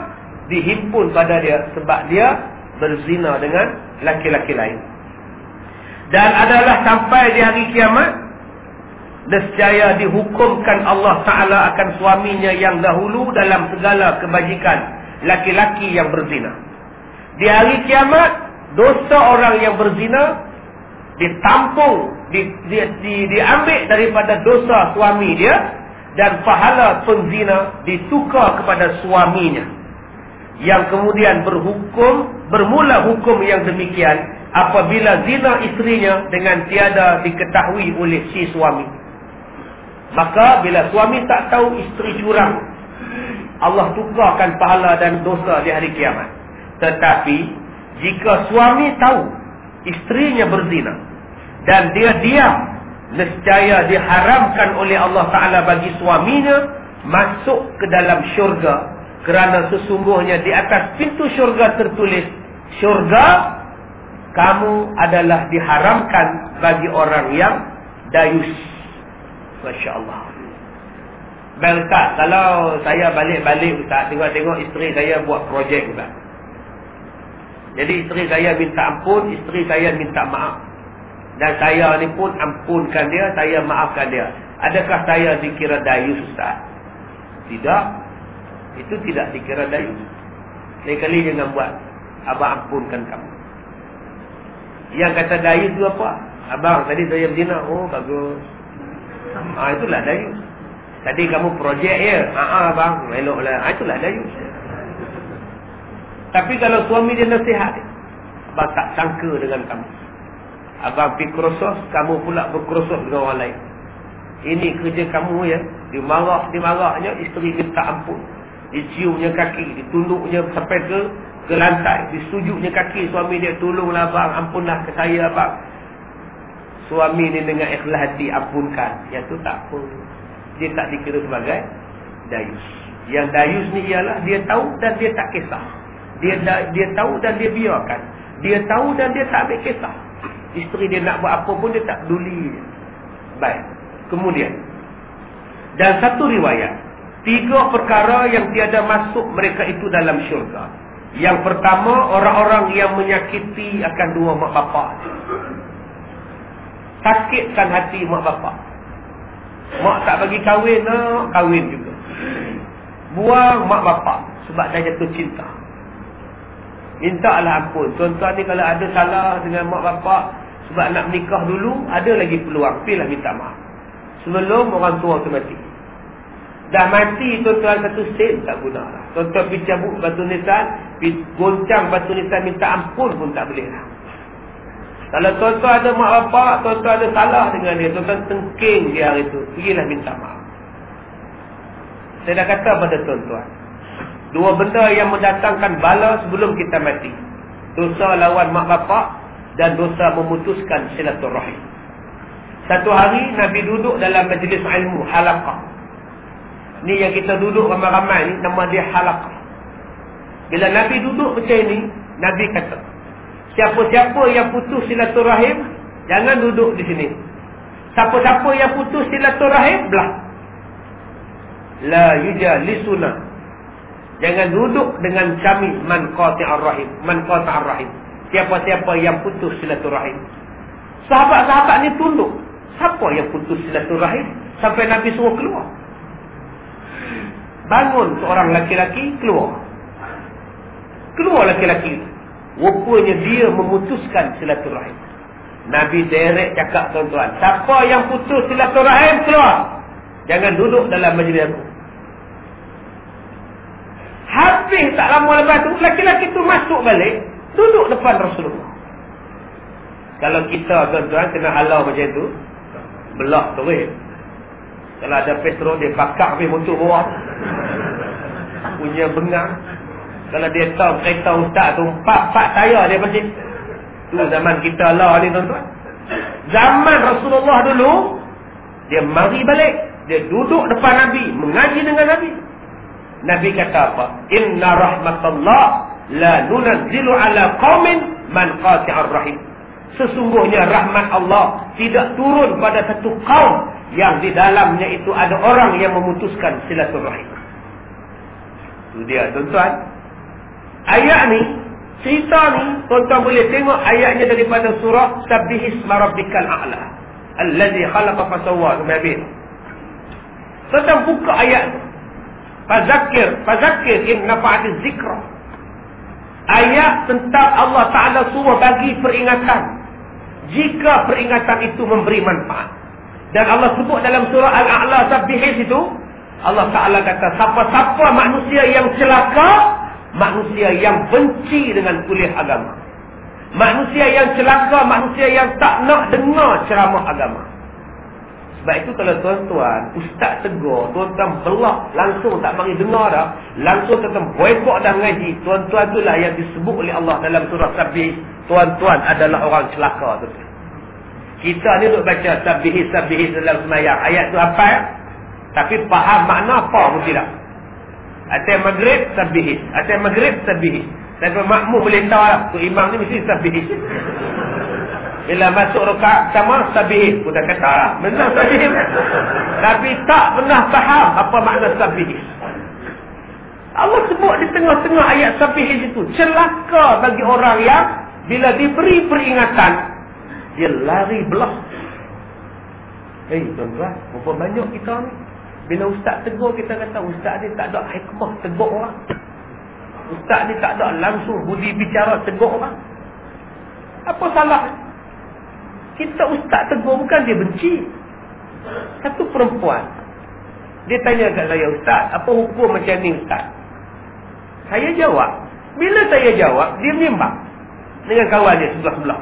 dihimpun pada dia sebab dia berzina dengan laki-laki lain. Dan adalah sampai di hari kiamat nescaya dihukumkan Allah Taala akan suaminya yang dahulu dalam segala kebajikan laki-laki yang berzina. Di hari kiamat, dosa orang yang berzina ditampung, di, di, di, diambil daripada dosa suami dia dan pahala penzina ditukar kepada suaminya. Yang kemudian berhukum, bermula hukum yang demikian apabila zina istrinya dengan tiada diketahui oleh si suami. Maka bila suami tak tahu isteri curang, Allah tukarkan pahala dan dosa di hari kiamat. Tetapi, jika suami tahu istrinya berzina dan dia diam, nescaya diharamkan oleh Allah Ta'ala bagi suaminya masuk ke dalam syurga kerana sesungguhnya di atas pintu syurga tertulis syurga kamu adalah diharamkan bagi orang yang dayus. Masya Allah. Bang Ustaz, kalau saya balik-balik Ustaz, tengok-tengok isteri saya buat projek Ustaz. Jadi isteri saya minta ampun, isteri saya minta maaf. Dan saya ni pun ampunkan dia, saya maafkan dia. Adakah saya dikira dayus Ustaz? Tidak. Itu tidak dikira dayus. Lain kali jangan buat. Abang ampunkan kamu. Yang kata dayus itu apa? Abang, tadi saya berzina. Oh, bagus. Ah, itulah dayus. Tadi kamu projek ya. Haa bang. Eloklah. Ha, itulah dayus. Tapi kalau suami dia nasihat. Abang tak sangka dengan kamu. Abang pergi kerosos. Kamu pula berkerosos dengan orang lain. Ini kerja kamu ya. Dimarah-dimarahnya isteri minta ampun. Diciumnya kaki. Ditunduknya sampai ke ke lantai. Disujuknya kaki suami dia. Tolonglah bang. Ampunlah ke saya bang. Suami ni dengan ikhlas hati ampunkan. Yang tu tak apa dia tak dikira sebagai dayus. Yang dayus ni ialah dia tahu dan dia tak kisah. Dia dia tahu dan dia biarkan. Dia tahu dan dia tak ambil kisah. Isteri dia nak buat apa pun dia tak peduli. Baik. Kemudian. Dan satu riwayat. Tiga perkara yang tiada masuk mereka itu dalam syurga. Yang pertama, orang-orang yang menyakiti akan dua mak bapak. Sakitkan hati mak bapak. Mak tak bagi kahwin nak kahwin juga. Buang mak bapak sebab dah jatuh cinta. Minta lah ampun. Tuan-tuan ni kalau ada salah dengan mak bapak sebab nak menikah dulu, ada lagi peluang. Pilih minta maaf. Sebelum orang tua tu mati. Dah mati tuan-tuan satu sen tak guna lah. Tuan-tuan pergi cabut batu nisan, goncang batu nisan minta ampun pun tak boleh lah. Kalau tuan-tuan ada mak bapak, tuan-tuan ada salah dengan dia, tuan-tuan tengking dia hari itu, pergilah minta maaf. Saya dah kata pada tuan-tuan, dua benda yang mendatangkan bala sebelum kita mati. Dosa lawan mak bapak dan dosa memutuskan silaturahim. Satu hari Nabi duduk dalam majlis ilmu halaqah. Ni yang kita duduk ramai-ramai ni nama dia halaqah. Bila Nabi duduk macam ni, Nabi kata, Siapa-siapa yang putus silaturahim Jangan duduk di sini. Siapa-siapa yang putus silaturahim Belah. La yujalisuna. Jangan duduk dengan kami Man qati'ar rahim Man qati'ar rahim Siapa-siapa yang putus silaturahim. Sahabat-sahabat ni tunduk. Siapa yang putus silaturahim? Sampai Nabi suruh keluar bangun seorang laki-laki keluar. Keluar laki-laki. Rupanya dia memutuskan silaturahim. Nabi direct cakap tuan-tuan. Siapa yang putus silaturahim keluar. Jangan duduk dalam majlis aku. Habis tak lama lepas tu. Laki-laki tu masuk balik. Duduk depan Rasulullah. Kalau kita tuan-tuan kena halau macam tu. Belak eh. Kalau ada petrol dia bakar habis motor bawah. Punya bengang. Kalau dia tahu kereta ustaz tu. Empat-empat tayar dia pasti. Tu zaman kita lah ni tuan-tuan. Zaman Rasulullah dulu, dia mari balik. Dia duduk depan Nabi, mengaji dengan Nabi. Nabi kata apa? Inna rahmatullah la nunazzilu ala qawmin man qati'ar rahim. Sesungguhnya rahmat Allah tidak turun pada satu kaum yang di dalamnya itu ada orang yang memutuskan silaturahim. Itu dia tuan-tuan. Ayat ni Cerita ni, tuan-tuan boleh tengok ayatnya daripada surah Sabihis Marabbikal A'la. Allazi khalaqa. Kemudian Tuan-tuan buka ayat tu. Fazakir, fazakir in nafa'ati zikra. Ayat tentang Allah Ta'ala suruh bagi peringatan. Jika peringatan itu memberi manfaat. Dan Allah sebut dalam surah Al-A'la Sabihis itu. Allah Ta'ala kata, siapa-siapa manusia yang celaka, manusia yang benci dengan kuliah agama. Manusia yang celaka, manusia yang tak nak dengar ceramah agama. Sebab itu kalau tuan-tuan, ustaz tegur, tuan-tuan belak, langsung tak mari dengar dah, langsung tuan-tuan boykot dah mengaji, tuan-tuan itulah yang disebut oleh Allah dalam surah Sabih, tuan-tuan adalah orang celaka. Tuan-tuan. Kita ni duk baca Sabih-Sabih dalam semayang, ayat tu apa? Tapi faham makna apa pun tidak. Atas maghrib sabihis. Atas maghrib sabihis. Tapi makmum boleh tahu lah. Tu imam ni mesti sabihis. Bila masuk rakaat sama sabihis. Pun dah kata lah. Benar sabihis. Tapi tak pernah faham apa makna sabihis. Allah sebut di tengah-tengah ayat sabihis itu. Celaka bagi orang yang bila diberi peringatan. Dia lari belah. Eh hey, tuan-tuan. Berapa banyak kita ni. Bila ustaz tegur kita kata ustaz ni tak ada hikmah tegur orang. Ustaz ni tak ada langsung budi bicara tegur orang. Apa salah? Kita ustaz tegur bukan dia benci. Satu perempuan. Dia tanya kat saya, ustaz, apa hukum macam ni ustaz? Saya jawab. Bila saya jawab, dia menimbang. Dengan kawan dia sebelah-sebelah.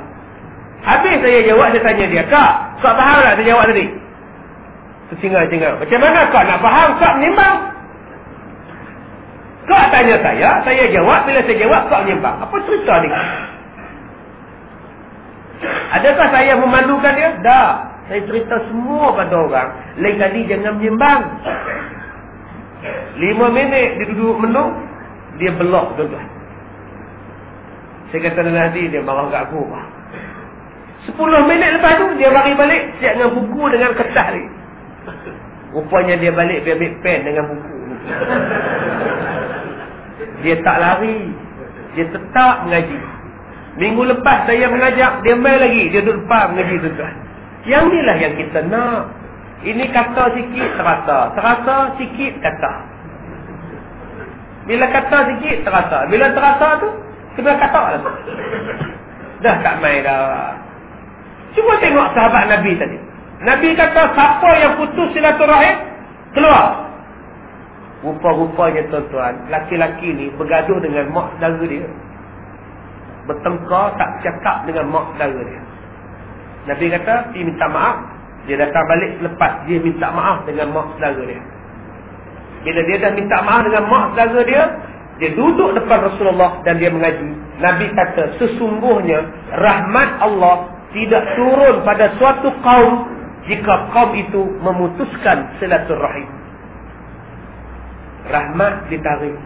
Habis saya jawab, saya tanya dia, Kak, kau faham tak saya jawab tadi? Tersingal-singal. Macam mana kau nak faham? Kau menimbang. Kau tanya saya, saya jawab. Bila saya jawab, kau menimbang. Apa cerita ni? Adakah saya memalukan dia? Tak. Saya cerita semua pada orang. Lain kali jangan menimbang. Lima minit dia duduk menung. Dia belok tuan-tuan. Saya kata dengan hati, dia marah kat aku. Sepuluh minit lepas tu, dia mari balik. Siap dengan buku dengan kertas ni. Rupanya dia balik dia ambil pen dengan buku. Dia tak lari. Dia tetap mengaji. Minggu lepas saya mengajak, dia main lagi. Dia duduk depan mengaji tuan Yang inilah yang kita nak. Ini kata sikit, terasa. Terasa sikit, kata. Bila kata sikit, terasa. Bila terasa tu, kena kata lah. Dah tak main dah. Cuba tengok sahabat Nabi tadi. Nabi kata siapa yang putus silaturahim keluar. Rupa-rupanya tuan-tuan, laki-laki ni bergaduh dengan mak saudara dia. Bertengkar tak cakap dengan mak saudara dia. Nabi kata, dia minta maaf. Dia datang balik selepas dia minta maaf dengan mak saudara dia. Bila dia dah minta maaf dengan mak saudara dia, dia duduk depan Rasulullah dan dia mengaji. Nabi kata, sesungguhnya rahmat Allah tidak turun pada suatu kaum jika kaum itu memutuskan silaturahim. Rahmat ditarik.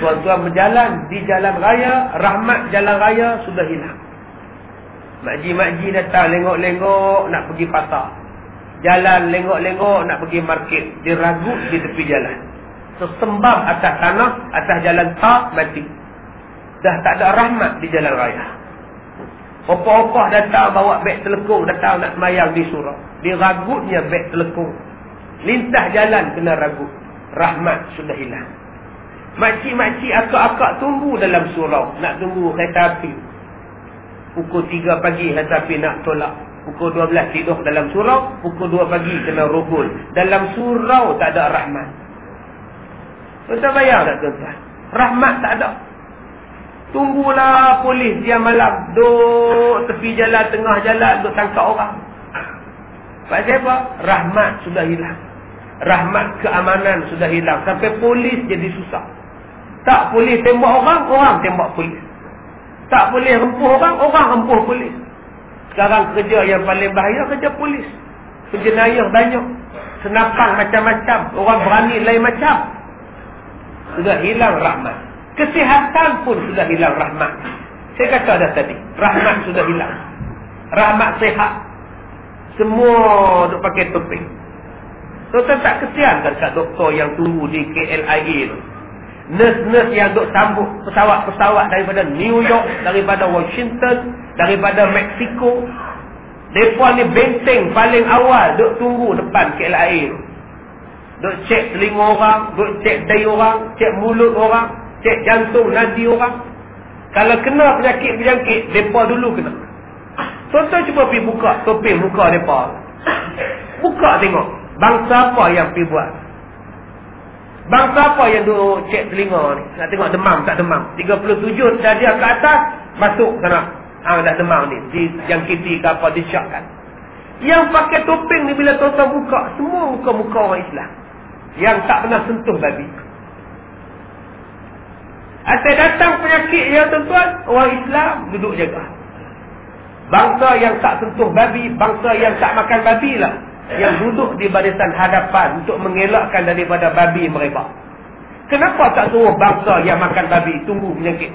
Tuan-tuan berjalan di jalan raya, rahmat jalan raya sudah hilang. Makji-makji datang lengok-lengok nak pergi pasar. Jalan lengok-lengok nak pergi market. Dia ragut di tepi jalan. Sesembam atas tanah, atas jalan tak, mati. Dah tak ada rahmat di jalan raya. Opah-opah datang bawa beg telekung datang nak semayang di surau. Dia ragutnya beg telekung. Lintah jalan kena ragut. rahmat sudah hilang. Makcik-makcik akak-akak tunggu dalam surau. Nak tunggu kereta api. Pukul 3 pagi kereta api nak tolak. Pukul 12 tidur dalam surau. Pukul 2 pagi kena rogol. Dalam surau tak ada rahmat. Tuan-tuan bayar tak tuan-tuan? Rahmat tak ada. Tunggulah polis dia malam. Duk tepi jalan, tengah jalan. Duk tangkap orang. Sebab apa? Rahmat sudah hilang. Rahmat keamanan sudah hilang. Sampai polis jadi susah. Tak boleh tembak orang, orang tembak polis. Tak boleh rempuh orang, orang rempuh polis. Sekarang kerja yang paling bahaya kerja polis. Penjenayah banyak. Senapang macam-macam. Orang berani lain macam. Sudah hilang rahmat. Kesihatan pun sudah hilang rahmat. Saya kata dah tadi. Rahmat sudah hilang. Rahmat sehat. Semua duk pakai topeng. Tuan-tuan tak kesian kan kat doktor yang tunggu di KLIA tu. Nurse-nurse yang duk sambut pesawat-pesawat daripada New York, daripada Washington, daripada Mexico. Mereka ni benteng paling awal duk tunggu depan KLIA. Duk cek telinga orang, duk cek daya orang, cek mulut orang, cek jantung, nadi orang. Kalau kena penyakit-penyakit, mereka dulu kena. Tuan-tuan cuba pergi buka topeng muka mereka. Buka tengok. Bangsa apa yang pergi buat? Bangsa apa yang duk cek telinga ni? Nak tengok demam tak demam. 37 dah dia ke atas, masuk sana. Ah dah demam ni. Di jangkiti ke apa disyakkan. Yang pakai topeng ni bila tuan-tuan buka, semua muka-muka orang Islam. Yang tak pernah sentuh babi. Asal datang penyakit yang tuan-tuan, orang Islam duduk jaga. Bangsa yang tak sentuh babi, bangsa yang tak makan babi lah yang duduk di barisan hadapan untuk mengelakkan daripada babi mereka. Kenapa tak suruh bangsa yang makan babi tunggu penyakit?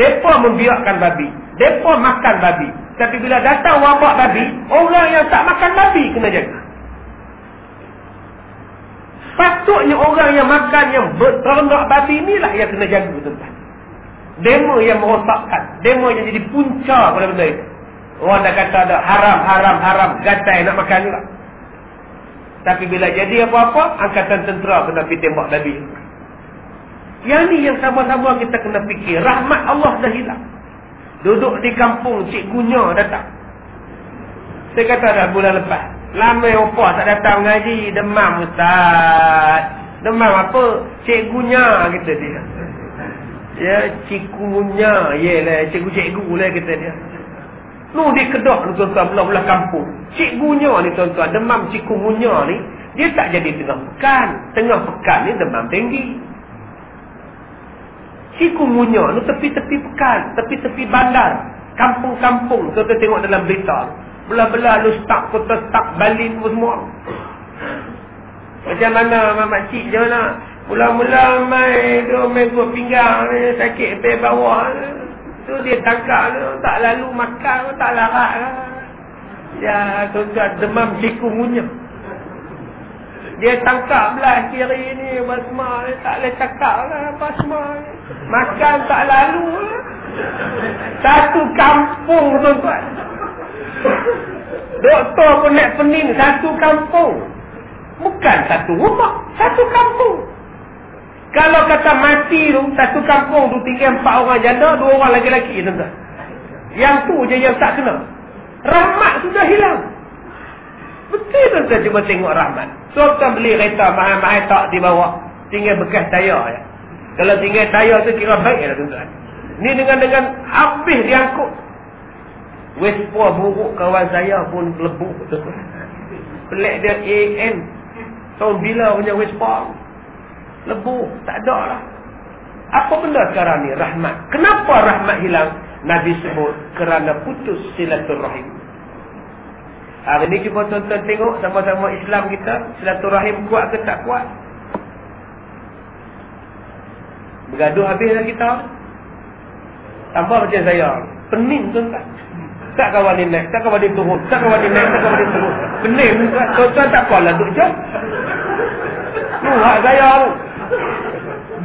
Mereka membiarkan babi. Mereka makan babi. Tapi bila datang wabak babi, orang yang tak makan babi kena jaga. Patutnya orang yang makan yang berternak babi inilah yang kena jaga. Tuan-tuan. Demo yang merosakkan. Demo yang jadi punca pada benda itu. Orang dah kata ada haram, haram, haram. Gatai nak makan juga. Tapi bila jadi apa-apa, angkatan tentera kena pergi tembak babi. Yang ni yang sama-sama kita kena fikir. Rahmat Allah dah hilang. Duduk di kampung, cikgunya datang. Saya kata dah bulan lepas. Lama apa tak datang mengaji. Demam Ustaz. Demam apa? Cikgunya kata dia. Ya, cikgunya. Yelah, cikgu-cikgu lah kata dia. Nu di kedah ni tuan-tuan belah-belah kampung. Cikgunya ni tuan-tuan, demam cikungunya ni, dia tak jadi tengah pekan. Tengah pekan ni demam tinggi. Cikungunya ni tepi-tepi pekan, tepi-tepi bandar. Kampung-kampung, tuan-tuan tengok dalam berita. Belah-belah lu start kota start balin semua. Macam mana Mak Cik je mana? Mula-mula main, main gua pinggang ni, sakit pe bawah. Tu dia tangkap tu, tak lalu makan, tak larat. Ya, tuan-tuan demam cikungunya. Dia tangkap belah kiri ni, basma ni, tak boleh cakap lah, basma ni. Makan tak lalu. Satu kampung, tuan-tuan. Doktor pun nak pening, satu kampung. Bukan satu rumah, satu kampung. Kalau kata mati tu, satu kampung tu tinggal empat orang janda, dua orang lelaki-lelaki. Tuan-tuan. Yang tu je yang tak kena. Rahmat sudah hilang. Betul tuan-tuan cuba tengok rahmat. So, kita beli kereta mahal-mahal tak di bawah. Tinggal bekas tayar ya. Kalau tinggal tayar tu kira baik lah tuan-tuan. Ni dengan dengan habis diangkut. Westport buruk kawan saya pun lebuk. Pelik dia AN. Tahun bila punya Westport lebu, tak ada lah. Apa benda sekarang ni? Rahmat. Kenapa rahmat hilang? Nabi sebut kerana putus silaturahim. Hari ni cuba tuan-tuan tengok sama-sama Islam kita, silaturahim kuat ke tak kuat? Bergaduh habislah kita. Tambah macam saya. Pening tuan-tuan. Tak kawan ni naik, tak kawan ni turun, tak kawan ni naik, tak kawan ni turun. Pening tuan-tuan. Tuan-tuan tak apalah duduk jam. Nuh, hak saya tu.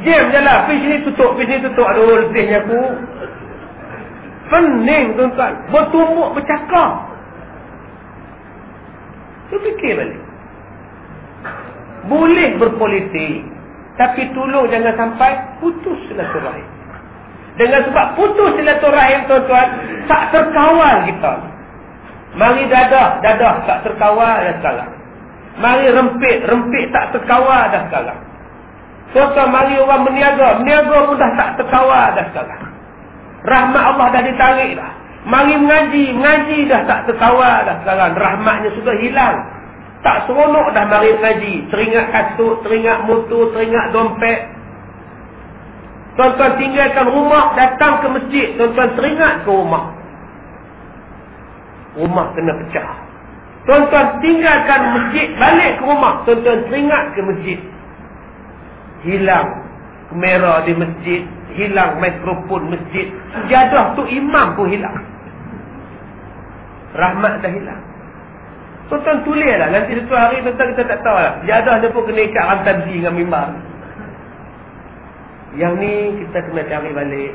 Jam je lah. Pergi sini tutup. Pergi sini tutup. Aduh, letihnya aku. Pening tuan-tuan. Bertumbuk, bercakap. Tu fikir balik. Boleh berpolitik. Tapi tolong jangan sampai putus silaturahim. Dengan sebab putus silaturahim tuan-tuan, tak terkawal kita. Mari dadah, dadah tak terkawal dah sekarang. Mari rempit, rempit tak terkawal dah sekarang. Tuan-tuan mari orang berniaga, berniaga pun dah tak terkawal dah sekarang. Rahmat Allah dah ditarik dah. Mari mengaji, mengaji dah tak terkawal dah sekarang. Rahmatnya sudah hilang. Tak seronok dah mari mengaji. Teringat kasut, teringat motor, teringat dompet. Tuan-tuan tinggalkan rumah, datang ke masjid. Tuan-tuan teringat ke rumah. Rumah kena pecah. Tuan-tuan tinggalkan masjid, balik ke rumah. Tuan-tuan teringat ke masjid. Hilang kamera di masjid. Hilang mikrofon masjid. Sejadah tu imam pun hilang. Rahmat dah hilang. Tuan-tuan tulis lah. Nanti satu hari tuan kita tak tahu lah. Jadah dia pun kena ikat rantan si dengan mimbar. Yang ni kita kena cari balik.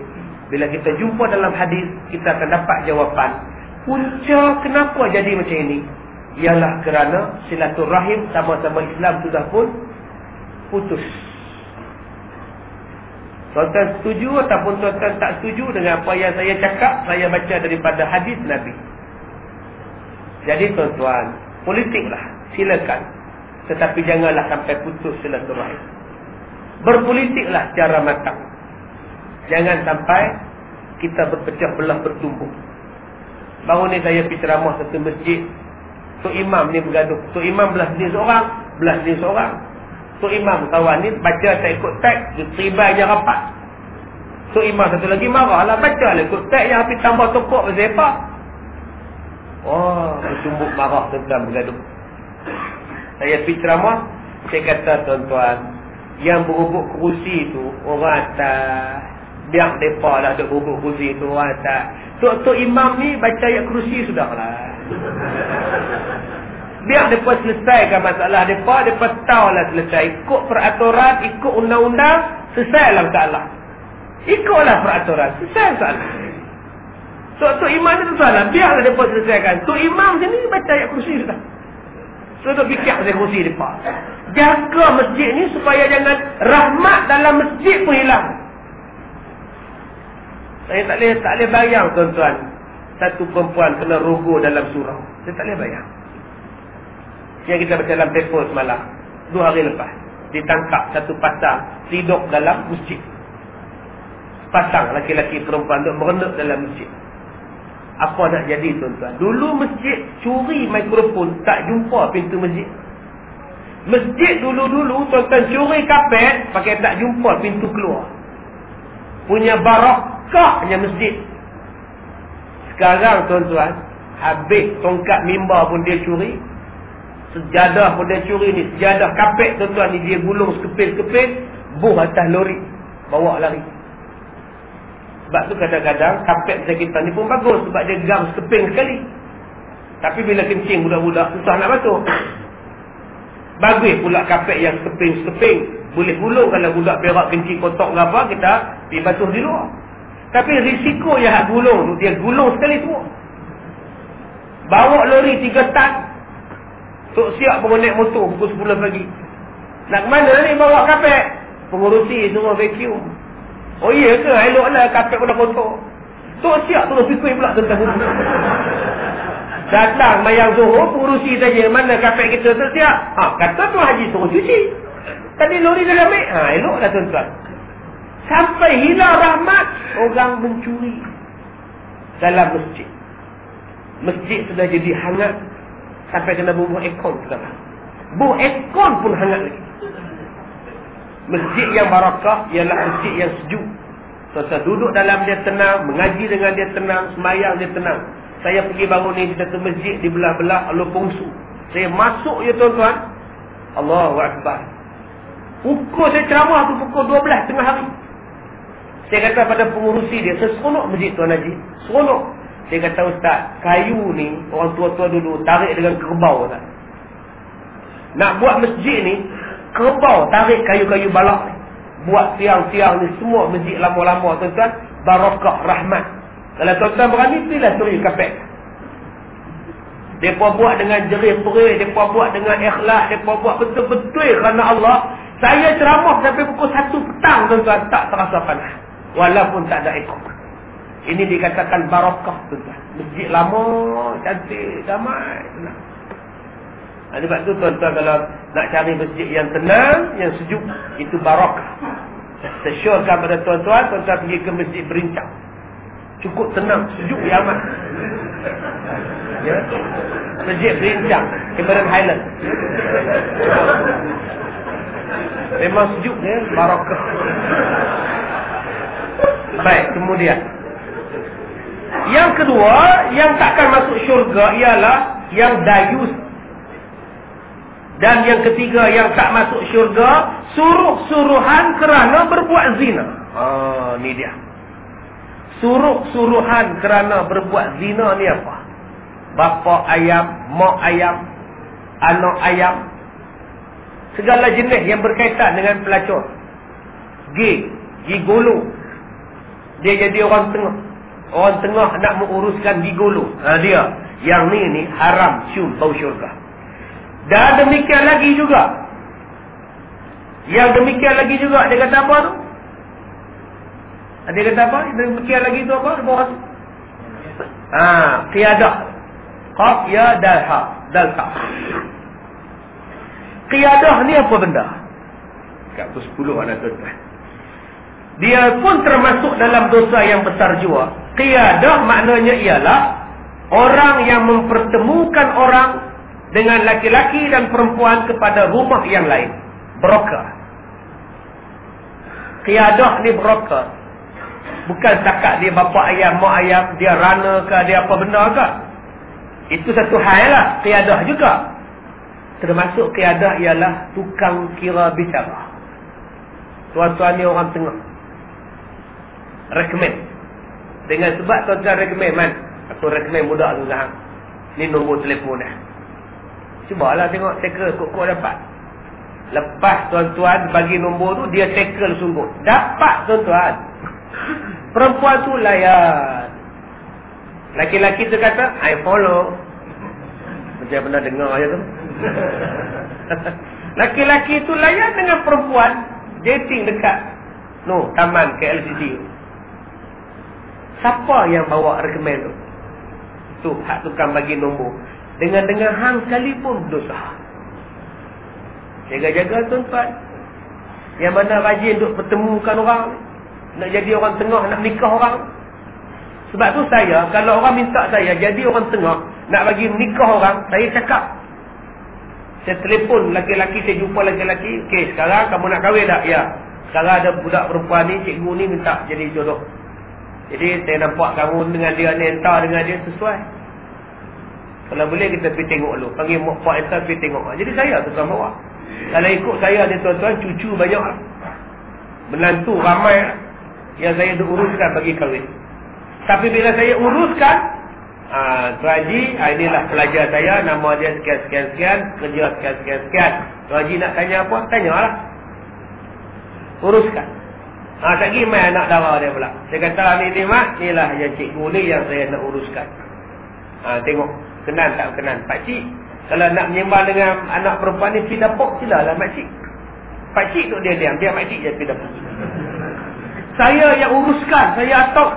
Bila kita jumpa dalam hadis, kita akan dapat jawapan. Punca kenapa jadi macam ini? Ialah kerana silaturahim sama-sama Islam sudah pun putus. Tuan-tuan setuju ataupun tuan-tuan tak setuju dengan apa yang saya cakap, saya baca daripada hadis Nabi. Jadi tuan-tuan, Politiklah, silakan. Tetapi janganlah sampai putus silaturahim. Berpolitiklah secara matang. Jangan sampai kita berpecah belah bertumbuh. Baru ni saya pergi ceramah satu masjid. Tok Imam ni bergaduh. Tok Imam belah sini seorang, belah sini seorang. Tok Imam kawan ni baca tak ikut teks, dia teribai je rapat. Tok Imam satu lagi marah lah baca lah ikut teks yang api tambah tokok pasal apa. Oh, bertumbuk marah tentang bergaduh. Saya pergi ceramah, saya kata tuan-tuan, yang berhubung kerusi tu, orang atas, biar mereka lah duk berhubung kerusi tu, orang atas. Tok-tok imam ni baca ayat kerusi sudah lah. Biar mereka selesaikan masalah mereka, mereka tahu lah selesai. Ikut peraturan, ikut undang-undang, selesai lah masalah. Ikutlah peraturan, selesai masalah. So, Tok Imam itu salah. Biarlah mereka selesaikan. Tok Imam sini baca ayat kursi sudah. Tok fikir pasal kursi mereka. Jaga masjid ni supaya jangan rahmat dalam masjid pun hilang. Saya tak boleh, tak boleh bayang tuan-tuan. Satu perempuan kena rogo dalam surau. Saya tak boleh bayang. Yang kita baca dalam paper semalam. Dua hari lepas. Ditangkap satu pasang. Tidur dalam masjid. Pasang laki-laki perempuan tu merenuk dalam masjid. Apa nak jadi tuan-tuan? Dulu masjid curi mikrofon tak jumpa pintu masjid. Masjid dulu-dulu tuan-tuan curi kapet pakai tak jumpa pintu keluar. Punya barakahnya masjid. Sekarang tuan-tuan, habis tongkat mimbar pun dia curi. Sejadah pun dia curi ni. Sejadah kapet tuan-tuan ni dia gulung sekepil-sekepil. Buh atas lori. Bawa lari. Sebab tu kadang-kadang kapet kita ni pun bagus sebab dia gam sekeping sekali. Tapi bila kencing budak-budak susah nak basuh. Bagus pula kapet yang sekeping-sekeping. Boleh gulung kalau budak berak kencing kotak ke apa kita pergi basuh di luar. Tapi risiko yang hak gulung dia gulung sekali semua. Bawa lori tiga tan. Tok siap baru naik motor pukul 10 pagi. Nak mana ni bawa kapet? Pengurusi semua vacuum. Oh iya ke? Eloklah kapet pun dah kotor. Tok siap terus fikir pula tentang itu. Datang mayang zuhur, pengurusi saja. Mana kapet kita tu siap? Ha, kata tu haji suruh cuci. Tadi lori dah ambil. Ha, eloklah tuan-tuan. Sampai hilang rahmat, orang mencuri. Dalam masjid. Masjid sudah jadi hangat. Sampai kena bubuh ekon sekarang. Buh ekon pun hangat lagi. Masjid yang barakah ialah masjid yang sejuk. Tuan-tuan duduk dalam dia tenang, mengaji dengan dia tenang, semayang dia tenang. Saya pergi bangun ni di satu masjid di belah-belah Alur Pungsu. Saya masuk ya tuan-tuan. Allahu Akbar. Pukul saya ceramah tu pukul 12 tengah hari. Saya kata pada pengurusi dia, seronok masjid Tuan Haji. Seronok. Saya kata Ustaz, kayu ni orang tua-tua dulu tarik dengan kerbau. Tak? Nak buat masjid ni, kerbau tarik kayu-kayu balak ni. Buat tiang-tiang ni semua masjid lama-lama tuan-tuan. Barakah rahmat. Kalau tuan-tuan berani, pilih suri kapek. Mereka buat dengan jerih perih. Mereka buat dengan ikhlas. Mereka buat betul-betul kerana Allah. Saya ceramah sampai pukul 1 petang tuan-tuan. Tak terasa panas. Walaupun tak ada ekor. Ini dikatakan barakah tuan-tuan. Masjid lama, cantik, damai. Tenang. Ha, sebab tu tuan-tuan kalau nak cari masjid yang tenang, yang sejuk, itu barakah. Sesyorkan pada tuan-tuan, tuan-tuan pergi ke masjid berincang. Cukup tenang, sejuk, aman. Ya. Masjid berincang, Cameron Highland. Memang sejuk ya, barakah. Baik, kemudian. Yang kedua, yang takkan masuk syurga ialah yang dayus. Dan yang ketiga yang tak masuk syurga, suruh-suruhan kerana berbuat zina. Ah, ni dia. Suruh-suruhan kerana berbuat zina ni apa? Bapa ayam, mak ayam, anak ayam. Segala jenis yang berkaitan dengan pelacur. Gay, gigolo. Dia jadi orang tengah. Orang tengah nak menguruskan gigolo. Ha, dia. Yang ni ni haram cium bau syurga. Dan demikian lagi juga. Yang demikian lagi juga. Dia kata apa tu? Dia kata apa? Demikian lagi tu apa? Bawah tu. Ha, qiyadah. Qaf ya dalha. Dalha. Qiyadah ni apa benda? Kat pukul 10 anak tuan-tuan. Dia pun termasuk dalam dosa yang besar jua. Qiyadah maknanya ialah orang yang mempertemukan orang dengan laki-laki dan perempuan kepada rumah yang lain. Broker. Qiyadah ni broker. Bukan setakat dia bapa ayam, mak ayam, dia rana ke, dia apa benda ke. Itu satu hal lah. Qiyadah juga. Termasuk qiyadah ialah tukang kira bicara. Tuan-tuan ni orang tengah. Recommend. Dengan sebab tuan-tuan recommend man. Atau recommend budak tu sekarang. Ni nombor telefon dah. Cubalah tengok tackle kok-kok dapat. Lepas tuan-tuan bagi nombor tu, dia tackle sungguh. Dapat tuan-tuan. Perempuan tu layan. Laki-laki tu kata, I follow. Macam pernah dengar je tu. Laki-laki tu layan dengan perempuan. Dating dekat. No, taman KLCC. Siapa yang bawa recommend tu? Tu, hak tukang bagi nombor. Dengan-dengan hang sekalipun dosa. Jaga-jaga tuan-tuan. Yang mana rajin untuk pertemukan orang. Nak jadi orang tengah, nak nikah orang. Sebab tu saya, kalau orang minta saya jadi orang tengah, nak bagi nikah orang, saya cakap. Saya telefon laki-laki, saya jumpa laki-laki. Okey, sekarang kamu nak kahwin tak? Ya. Sekarang ada budak perempuan ni, cikgu ni minta jadi jodoh. Jadi saya nampak kamu dengan dia ni, entah dengan dia sesuai. Kalau boleh kita pergi tengok dulu. Panggil Pak Enta pergi tengok. Jadi saya tukang bawa. Kalau ikut saya ni tuan-tuan, cucu banyak lah. Menantu ramai lah. Yang saya uruskan bagi kahwin. Tapi bila saya uruskan, ah, Tuan Haji, ah, inilah pelajar saya. Nama dia sekian-sekian-sekian. Kerja sekian-sekian-sekian. Tuan Haji nak tanya apa? Tanyalah. Uruskan. Ha, tak pergi main anak darah dia pula. Saya kata, ni ni mak, inilah yang cikgu ni yang saya nak uruskan. Ha, tengok. Kenan tak kenan. Pakcik, kalau nak menyembah dengan anak perempuan ni, pergi dapur, silalah makcik. Pakcik tu dia diam, dia makcik je pergi dapur. Saya yang uruskan, saya atok.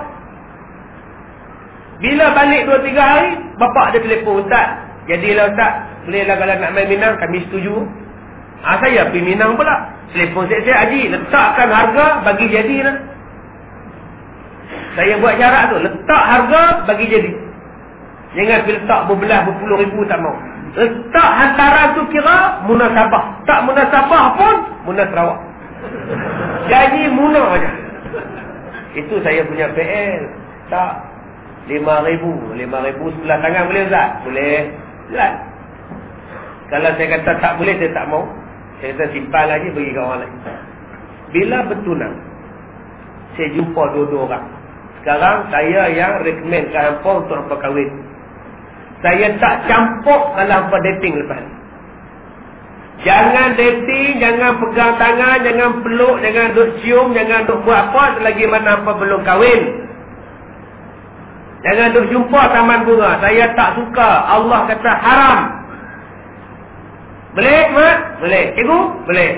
Bila balik 2-3 hari, bapak ada telefon, Ustaz. Jadilah Ustaz, bolehlah kalau nak main Minang, kami setuju. Ha, saya pergi Minang pula. Telefon saya Haji, letakkan harga, bagi jadilah. Saya buat syarat tu, letak harga, bagi jadi. Jangan pergi letak berbelah berpuluh ribu tak mau. Letak hantaran tu kira munasabah. Tak munasabah pun munasrawak. Jadi munah aja. Itu saya punya PL. Tak. Lima ribu. Lima ribu sebelah tangan boleh tak? Boleh. Jelas. Kalau saya kata tak boleh, saya tak mau. Saya kata simpan lagi bagi ke orang lain. Bila bertunang, saya jumpa dua-dua orang. Sekarang saya yang recommend ke hampa untuk kahwin. Saya tak campur dalam apa dating lepas. Jangan dating, jangan pegang tangan, jangan peluk, jangan duk cium, jangan duk buat apa selagi mana apa belum kahwin. Jangan duk jumpa taman bunga. Saya tak suka. Allah kata haram. Boleh, mak? Boleh. Cikgu? Boleh.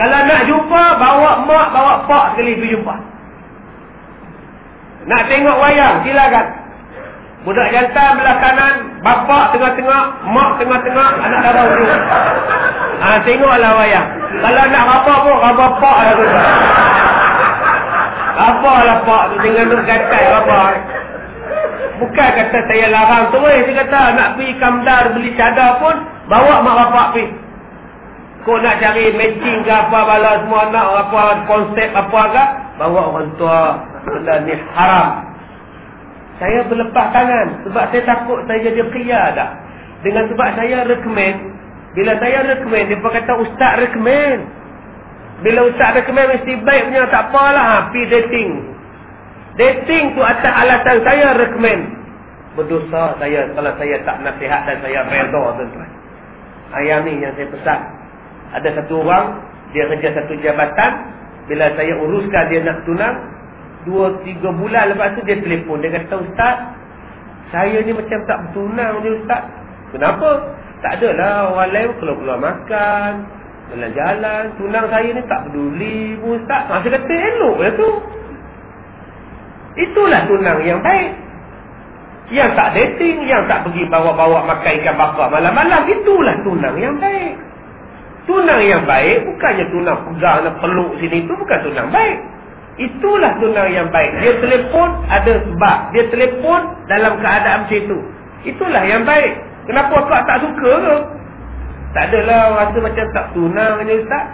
Kalau nak jumpa, bawa mak, bawa pak sekali pergi jumpa. Nak tengok wayang, silakan. Budak jantan belah kanan, bapa tengah-tengah, mak tengah-tengah, anak dah baru. Ha, tengoklah wayang. Kalau nak apa pun, apa pak lah tu. Apa lah pak tu, jangan nak kata apa. Bukan kata saya larang tu, eh. Saya kata nak pergi kamdar beli cadar pun, bawa mak bapak pergi. Kau nak cari matching ke apa bala semua nak apa konsep apa agak, bawa orang tua. Benda ni haram. Saya berlepas tangan sebab saya takut saya jadi qiyah dah. Dengan sebab saya recommend, bila saya recommend, dia kata ustaz recommend. Bila ustaz recommend mesti baik punya, tak apalah, ha, pergi dating. Dating tu atas alasan saya recommend. Berdosa saya kalau saya tak nasihat dan saya redha tuan-tuan. Ayam ni yang saya pesan. Ada satu orang, dia kerja satu jabatan. Bila saya uruskan dia nak tunang, Dua, tiga bulan lepas tu dia telefon. Dia kata, Ustaz, saya ni macam tak bertunang ni Ustaz. Kenapa? Tak adalah orang lain kalau keluar makan, jalan-jalan. Tunang saya ni tak peduli pun Ustaz. Ha, saya kata, elok lah tu. Itulah tunang yang baik. Yang tak dating, yang tak pergi bawa-bawa makan ikan bakar malam-malam. Itulah tunang yang baik. Tunang yang baik, bukannya tunang pegang dan peluk sini. Itu bukan tunang baik. Itulah tunang yang baik. Dia telefon ada sebab. Dia telefon dalam keadaan macam itu. Itulah yang baik. Kenapa kau tak suka ke? Tak adalah rasa macam tak tunang je Ustaz.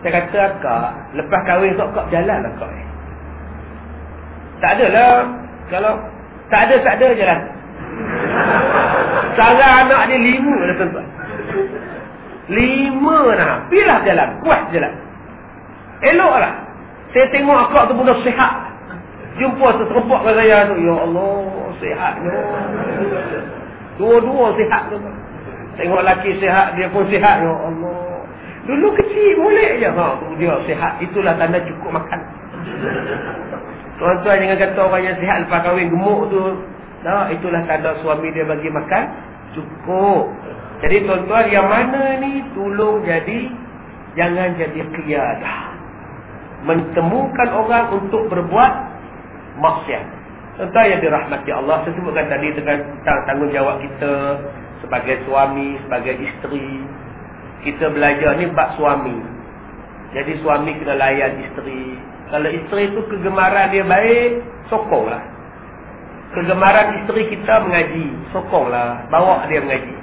Saya kata akak, lepas kahwin kau kau jalan lah kau. Tak adalah. Kalau tak ada, tak ada jalan. Sarang anak dia lima lah tuan-tuan. Lima nak. Pilah jalan. Kuat jalan. Eloklah. Saya tengok akak tu pun sihat. Jumpa seterempak dengan saya tu. Ya Allah, sihatnya. Dua-dua sihat tu. Tengok lelaki sihat, dia pun sihat. Ya Allah. Dulu kecil boleh je. Ha, dia sihat. Itulah tanda cukup makan. Tuan-tuan jangan kata orang yang sihat lepas kahwin gemuk tu. Nah, itulah tanda suami dia bagi makan. Cukup. Jadi tuan-tuan yang mana ni tolong jadi. Jangan jadi kiadah mentemukan orang untuk berbuat maksiat. Tentang yang dirahmati Allah. Saya sebutkan tadi dengan tanggungjawab kita sebagai suami, sebagai isteri. Kita belajar ni bak suami. Jadi suami kena layan isteri. Kalau isteri tu kegemaran dia baik, sokonglah. Kegemaran isteri kita mengaji, sokonglah. Bawa dia mengaji.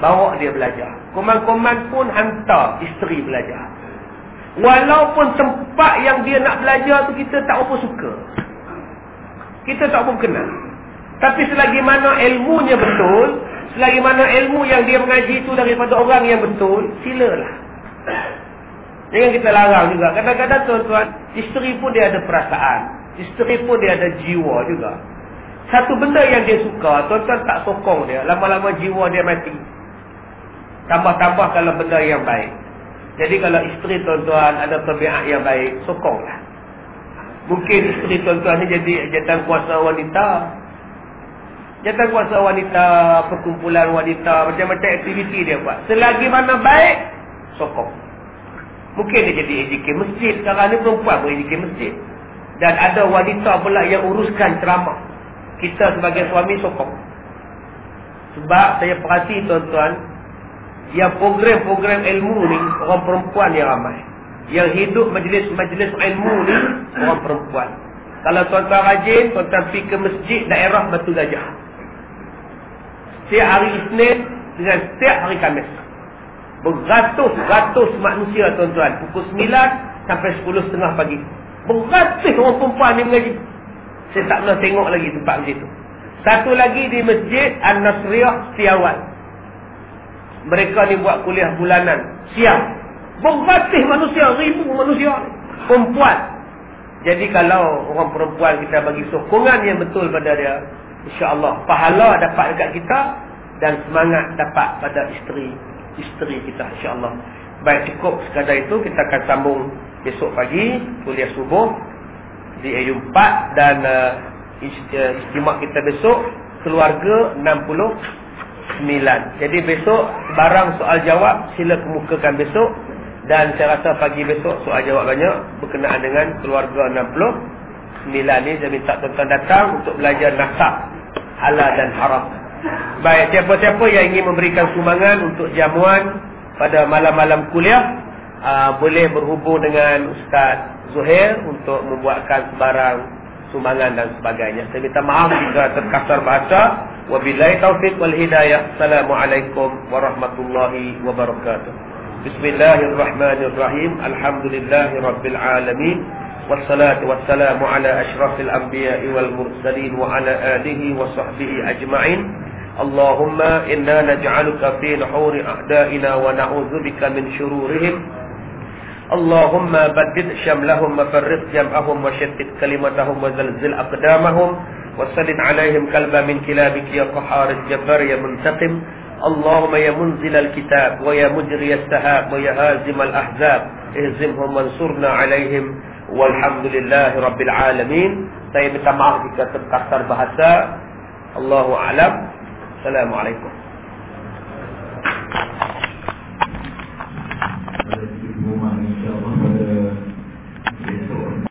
Bawa dia belajar. Koman-koman pun hantar isteri belajar. Walaupun tempat yang dia nak belajar tu kita tak apa suka. Kita tak apa kenal. Tapi selagi mana ilmunya betul, selagi mana ilmu yang dia mengaji itu daripada orang yang betul, silalah. Jangan kita larang juga. Kadang-kadang tuan-tuan, isteri pun dia ada perasaan. Isteri pun dia ada jiwa juga. Satu benda yang dia suka, tuan-tuan tak sokong dia. Lama-lama jiwa dia mati. Tambah-tambah kalau benda yang baik. Jadi kalau isteri tuan-tuan ada tabiat yang baik, sokonglah. Mungkin isteri tuan-tuan ni jadi jatan kuasa wanita. Jatan kuasa wanita, perkumpulan wanita, macam-macam aktiviti dia buat. Selagi mana baik, sokong. Mungkin dia jadi AJK masjid. Sekarang ni perempuan pun AJK masjid. Dan ada wanita pula yang uruskan ceramah. Kita sebagai suami sokong. Sebab saya perhati tuan-tuan, yang program-program ilmu ni orang perempuan yang ramai. Yang hidup majlis-majlis ilmu ni orang perempuan. Kalau tuan-tuan rajin, tuan-tuan pergi ke masjid daerah Batu Gajah. Setiap hari Isnin dengan setiap hari Kamis. Beratus-ratus manusia tuan-tuan. Pukul 9 sampai 10.30 pagi. Beratus orang perempuan ni mengaji. Saya tak pernah tengok lagi tempat macam itu. Satu lagi di Masjid An-Nasriyah Setiawan mereka ni buat kuliah bulanan. Siang berbatih manusia ribu manusia perempuan. Jadi kalau orang perempuan kita bagi sokongan yang betul pada dia insyaAllah pahala dapat dekat kita dan semangat dapat pada isteri isteri kita insyaAllah. Baik cukup sekadar itu. Kita akan sambung besok pagi kuliah subuh di AU4 dan uh, istimak kita besok keluarga 69 jadi besok barang soal jawab sila kemukakan besok. Dan saya rasa pagi besok soal jawab banyak berkenaan dengan keluarga 69 ni saya minta tuan-tuan datang untuk belajar nasab halal dan haram. Baik siapa-siapa yang ingin memberikan sumbangan untuk jamuan pada malam-malam kuliah aa, boleh berhubung dengan Ustaz Zuhair untuk membuatkan sebarang sumbangan dan sebagainya. Saya minta maaf jika terkasar bahasa. Wabillahi taufiq wal hidayah. Assalamualaikum warahmatullahi wabarakatuh. Bismillahirrahmanirrahim. Alhamdulillahi rabbil alamin. Wassalatu wassalamu ala ashrafil anbiya'i wal mursalin wa ala alihi wa sahbihi ajma'in. Allahumma inna naj'aluka fi nuhuri a'da'ina wa na'udzubika min syururihim. اللهم بدد شملهم وفرق جمعهم وشتت كلمتهم وزلزل أقدامهم وسلط عليهم كلبا من كلابك يا قحار الجبار يا منتقم اللهم يا منزل الكتاب ويا مجري السهاب ويا هازم الأحزاب اهزمهم وانصرنا عليهم والحمد لله رب العالمين saya minta maaf jika terkasar bahasa. Allahu alam. Assalamualaikum. 我买了一条，我的。